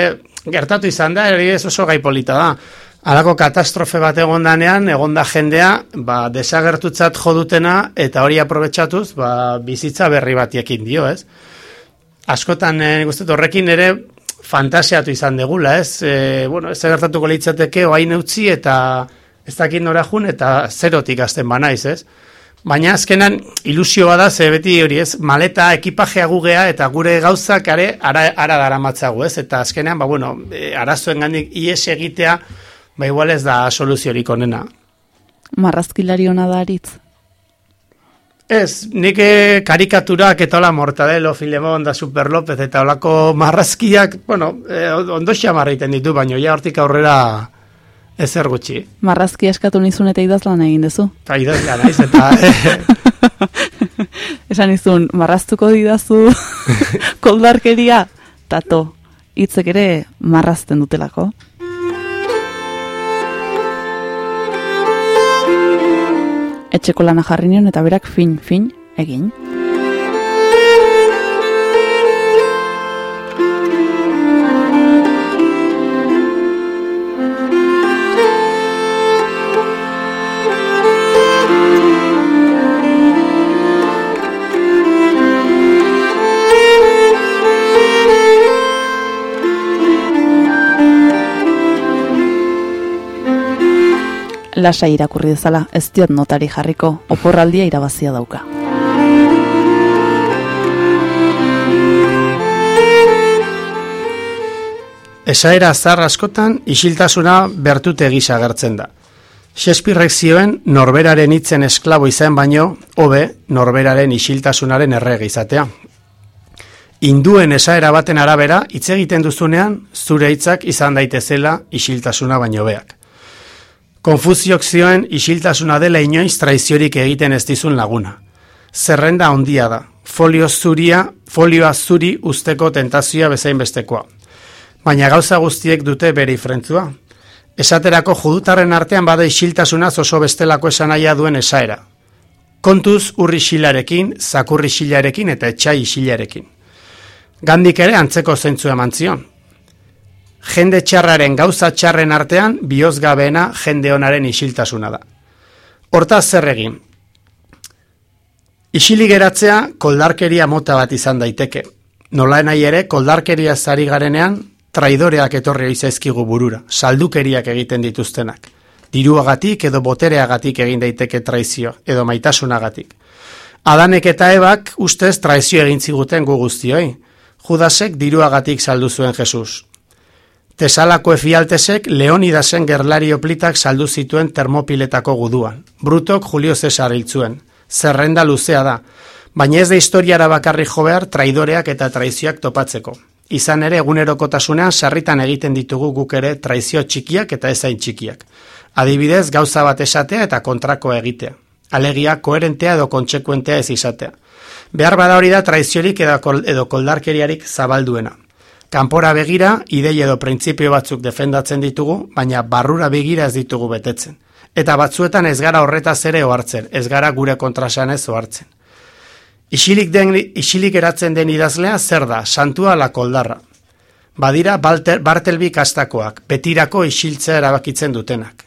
gertatu izan da, hori ez oso gai polita da. Halako katastrofe bat egondanean, egonda jendea, ba, desagertutzat jodutena, eta hori aprobetsatuz, ba, bizitza berri batiekin dio, ez? Askotan, e, uste dut horrekin ere, fantasiatu izan degula, ez? E, bueno, ez gertatuko litzateke, oain utzi, eta ez dakit nora jun, eta zerotik azten banaiz, ez? Baina azkenan ilusio bada ze beti hori ez, maleta ekipajea gugea eta gure gauzak are ara, ara daramatzagu ez, eta azkenean, ba bueno, e, arazoen gandik ies egitea, ba igual ez da soluziorik onena. Marrazkilari ona da aritz. Ez, nik eh, karikaturak eta hola Mortadelo, Filemon da Super López eta holako marrazkiak, bueno, eh, ondo xamarra egiten ditu, baina ja hortik aurrera ezer gutxi. Marrazki eskatu nizun eta idazlan egin duzu. Eta idazlea naiz, eta eh, *laughs* Esan nizun, marraztuko didazu *laughs* koldarkeria, tato, hitzek ere marrazten dutelako. Etxeko lana jarri nion eta berak fin, fin, egin. Lasa irakurri dezala, ez diot notari jarriko, oporraldia irabazia dauka. Esaera zar askotan isiltasuna bertute gisa agertzen da. Shakespearek zioen norberaren hitzen esklabo izan baino, hobe norberaren isiltasunaren errege izatea. Induen esaera baten arabera, hitz egiten duzunean, zure hitzak izan daitezela isiltasuna baino beak. Konfuziok zioen isiltasuna dela inoiz traiziorik egiten ez dizun laguna. Zerrenda handia da, folio zuria, folioa zuri usteko tentazioa bezain bestekoa. Baina gauza guztiek dute bere ifrentzua. Esaterako judutarren artean bada isiltasunaz oso bestelako esanaia duen esaera. Kontuz urri xilarekin, zakurri xilarekin eta etxai xilarekin. Gandik ere antzeko zentzu eman zion. Jende txarraren gauza txarren artean, bihozgabeena jende onaren isiltasuna da. Hortaz zer egin. Isili geratzea koldarkeria mota bat izan daiteke. Nola nahi ere, koldarkeria zari garenean, traidoreak etorri izaizkigu burura, saldukeriak egiten dituztenak. Diruagatik edo botereagatik egin daiteke traizio, edo maitasunagatik. Adanek eta ebak ustez traizio egin ziguten gu guztioi. Judasek diruagatik saldu zuen Jesus. Tesalako efialtesek Leonidasen gerlari oplitak saldu zituen termopiletako guduan. Brutok Julio Cesar hil zuen. Zerrenda luzea da. Baina ez da historiara bakarri jo behar traidoreak eta traizioak topatzeko. Izan ere egunerokotasunean sarritan egiten ditugu guk ere traizio txikiak eta ezain txikiak. Adibidez, gauza bat esatea eta kontrako egitea. Alegia koherentea edo kontsekuentea ez izatea. Behar bada hori da traiziorik edo koldarkeriarik zabalduena. Kanpora begira, idei edo printzipio batzuk defendatzen ditugu, baina barrura begira ez ditugu betetzen. Eta batzuetan ez gara horretaz ere ohartzen, ez gara gure kontrasan ez ohartzen. Isilik, den, isilik eratzen den idazlea zer da, santua la koldarra. Badira Balter, Bartelbi kastakoak, betirako isiltzea erabakitzen dutenak.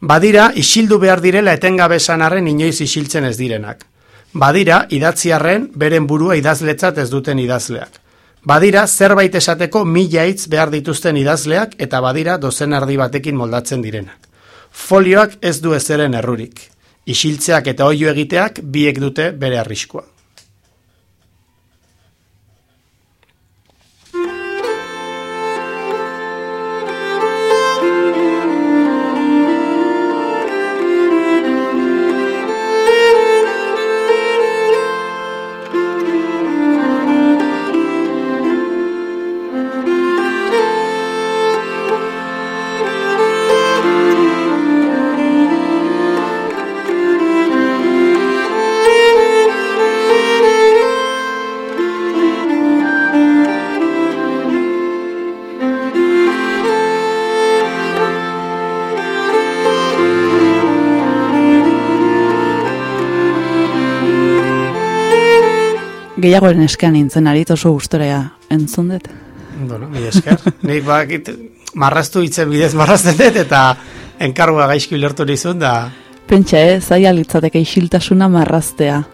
Badira, isildu behar direla etengabe esan arren inoiz isiltzen ez direnak. Badira, idatziarren beren burua idazletzat ez duten idazleak. Badira, zerbait esateko mila hitz behar dituzten idazleak eta badira dozen ardi batekin moldatzen direnak. Folioak ez du ezeren errurik. Isiltzeak eta oio egiteak biek dute bere arriskua. Gehiagoren eskean nintzen arit oso gustorea entzun dut. Bueno, mi esker. *laughs* Nik bakit marraztu hitzen bidez marrazten dut eta enkargua gaizki ulertu nizun da Pentsa, eh, zaila litzateke isiltasuna marraztea.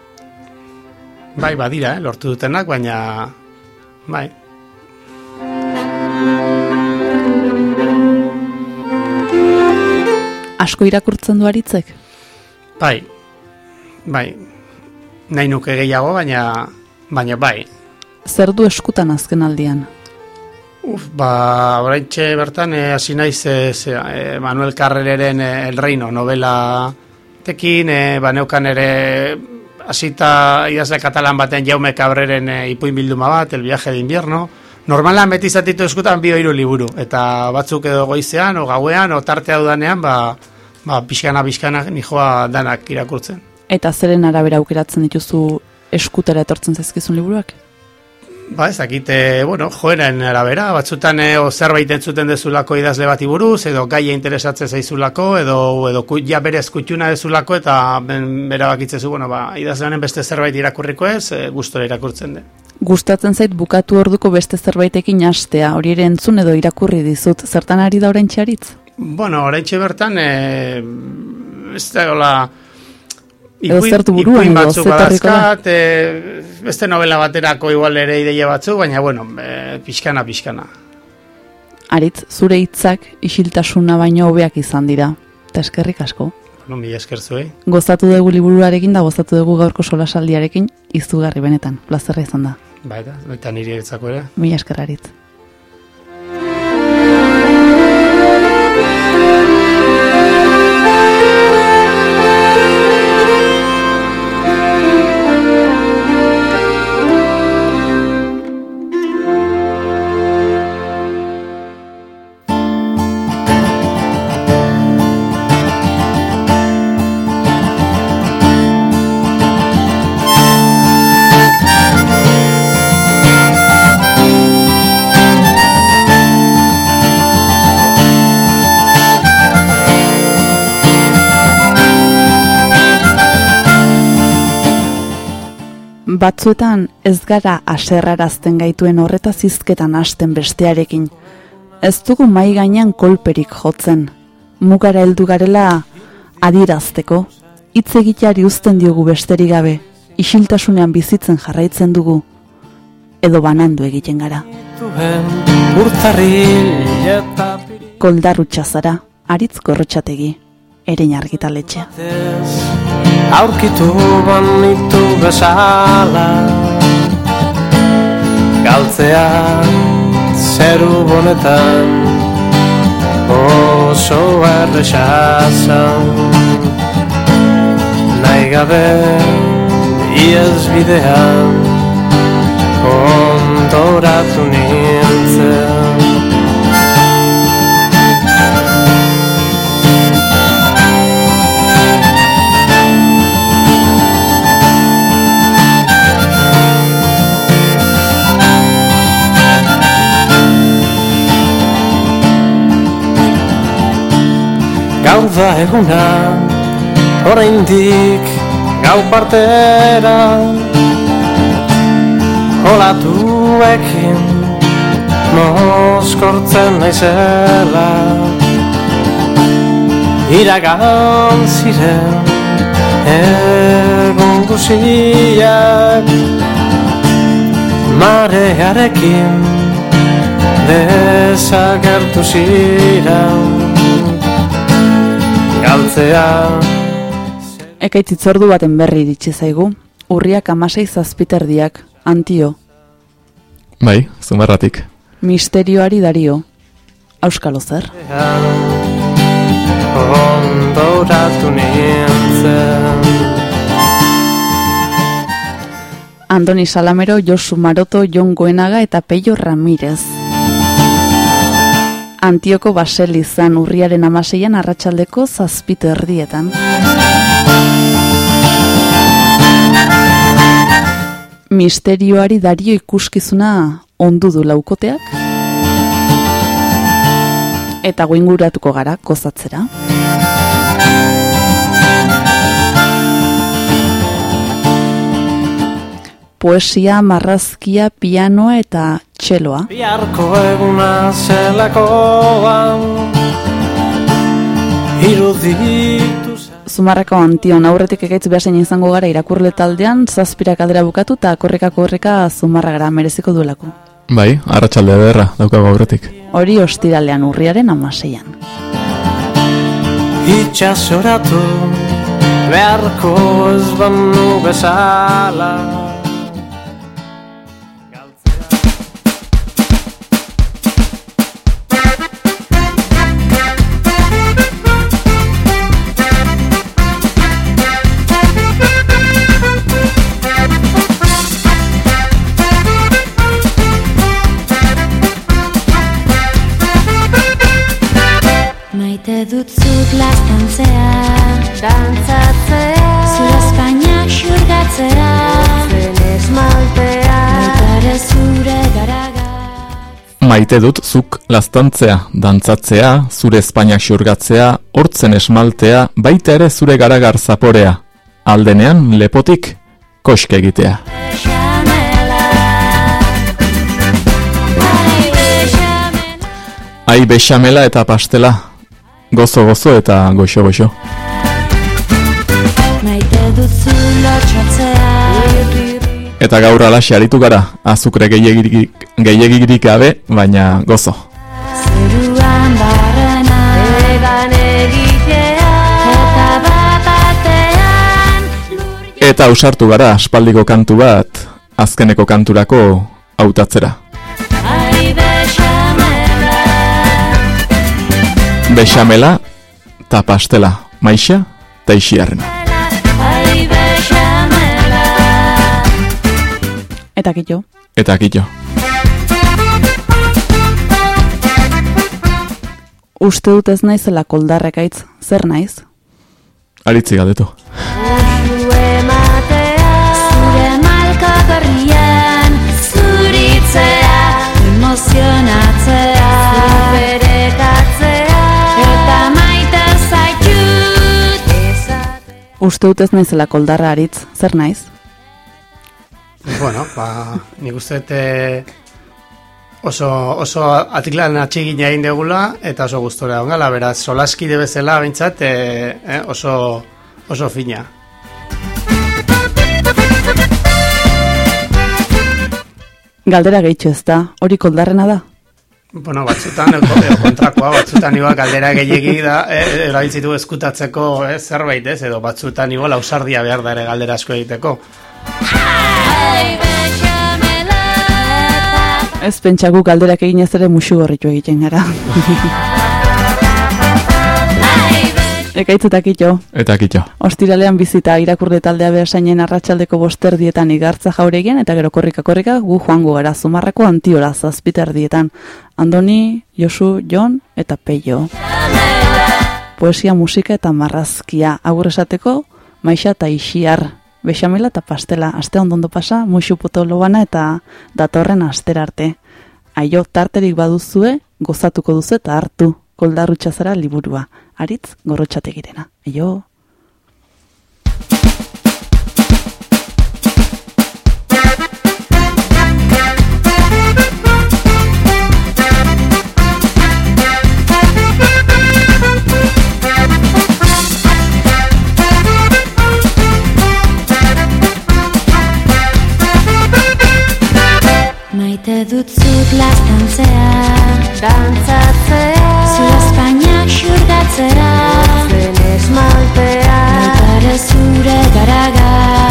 bai badira, eh, lortu dutenak, baina bai. Asko irakurtzen du aritzek? Bai, bai, nahi nuke gehiago, baina, baina bai. Zer du eskutan azken aldian? Uf, ba, oraintxe bertan, eh, hasi naiz zera, eh, Manuel Carrereren El Reino novela tekin, eh, ba, neukan ere hasita idazle katalan baten jaume Cabreren eh, ipuin bilduma bat, El viaje de invierno, Normalan beti zatitu eskutan bi hiru liburu, eta batzuk edo goizean, o gauean, o tartea dudanean, ba, ba, pixkana, pixkana, nijoa danak irakurtzen. Eta zeren arabera aukeratzen dituzu eskutera etortzen zaizkizun liburuak? Ba, ez dakit, e, bueno, joeren arabera, batzutan e, o zerbait entzuten dezulako idazle bati buruz, edo gaia interesatzen zaizulako, edo, edo ja berez kutxuna dezulako, eta ben, bera bakitzezu, bueno, ba, idazle honen beste zerbait irakurriko ez, e, gustora irakurtzen de. Gustatzen zait bukatu orduko beste zerbaitekin hastea, hori ere entzun edo irakurri dizut, zertan ari da orain txaritz? Bueno, oraintxe bertan, e, ez da, hola, Edo zertu buruan edo batzuk zetorriko da? badazkat, e, beste novela baterako igual ere ideia batzuk, baina, bueno, e, pixkana, pixkana. Aritz, zure hitzak isiltasuna baino hobeak izan dira. Eta eskerrik asko. Bueno, mila esker zuei. Gozatu dugu liburuarekin da gozatu dugu gaurko solasaldiarekin izugarri benetan. Plazerra izan da. Baita, baita niri ere. Mila esker Aritz. Batzuetan ez gara aserrarazten gaituen horretaz hizketan hasten bestearekin. Ez dugu mai gainean kolperik jotzen. Mugara heldu garela adirazteko, hitz egiteari uzten diogu besterik gabe, isiltasunean bizitzen jarraitzen dugu, edo banandu egiten gara. Koldarrutxa zara, aritz gorrotxategi, erein argitaletxea. ez aurkitu banitu bezala galtzea zeru bonetan oso erresa zan nahi gabe iez bidean ondoratu nintzen da eguna, oraindik gau partera. Olatuekin moskortzen naizela. Iragan ziren egun guziak Marearekin desagertu ziren galtzea Ekaitz itzordu baten berri iritsi zaigu, urriak amasei zazpiterdiak, antio, Bai, zumarratik. misterioari dario, auskalo zer. ondoratu nintzen Andoni Salamero, Josu Maroto, Jon Goenaga eta Peio Ramirez. Antioko baselizan urriaren amaseian arratsaldeko zazpite erdietan. Misterioari dario ikuskizuna ondu du laukoteak. Eta goinguratuko gara gozatzera. Poesia, marrazkia, pianoa eta txeloa. Biharko eguna zelakoan Iruditu Zumarrako antion aurretik ekaitz behasen izango gara irakurle taldean, zazpirak aldera bukatu eta korrekako horreka zumarra gara mereziko duelako. Bai, arratsalde ederra daukago aurretik. Hori ostiralean urriaren amaseian. Itxasoratu beharko ez banu bezala Maite dut zuk laztantzea, dantzatzea, zure espainak xurgatzea, hortzen esmaltea, baita ere zure garagar zaporea. Aldenean lepotik koske egitea. Ai bexamela eta pastela, gozo-gozo eta goxo-goxo. Maite dut zu lotxatzea Eta gaur alaxe aritu gara, azukre gehiagirik, gehiagirik gabe, baina gozo. Zeruan barrena Egan egitea Eta bat ausartu gara, aspaldiko kantu bat, azkeneko kanturako hautatzera. Bexamela Bexamela eta pastela, maixa eta Eta kitxo, Eta kitxo. uste dut ez naizela koldarrekaitz, zer naiz? Aritzi galdetu. Zuritzea Emozionatzea Zuberetatzea Eta maite zaitut Uste dut ez naizela koldarra aritz, zer naiz? Bueno, ba, nik uste eh, oso, oso atiklan atxigina egin degula, eta oso gustora ongala, beraz, solaskide bezala bintzat, eh, eh, oso, oso fina. Galdera gehitxo ez da, hori koldarrena da. Bueno, batzutan, el, el kontrakoa, batzutan igual galdera gehiegi da, eh, erabiltzitu eskutatzeko eh, zerbait ez, edo batzutan igual ausardia behar da ere galdera asko egiteko. Ez pentsagu galderak egin ez ere musu gorritu egiten gara. Ekaitzutak ito. Eta kitxo. Ostiralean bizita irakurre taldea behasainen arratsaldeko bosterdietan igartza jauregien eta gero korrika korrika gu joango gara zumarrako antiora zazpiterdietan. Andoni, Josu, Jon eta Peio. Poesia, musika eta marrazkia. Agur esateko, maixa eta isiar. Bexamela eta pastela. Aste ondondo pasa, musu potolobana eta datorren astera arte. Aio, tarterik baduzue, gozatuko duzu eta hartu. Koldarrutxa zara liburua. Aritz gorrotxategirena. Aio. Maite dut zut lastantzea. Dantzatzea. Zure Espainiak xurgatzea. Zen esmaltea. Baitare zure garagat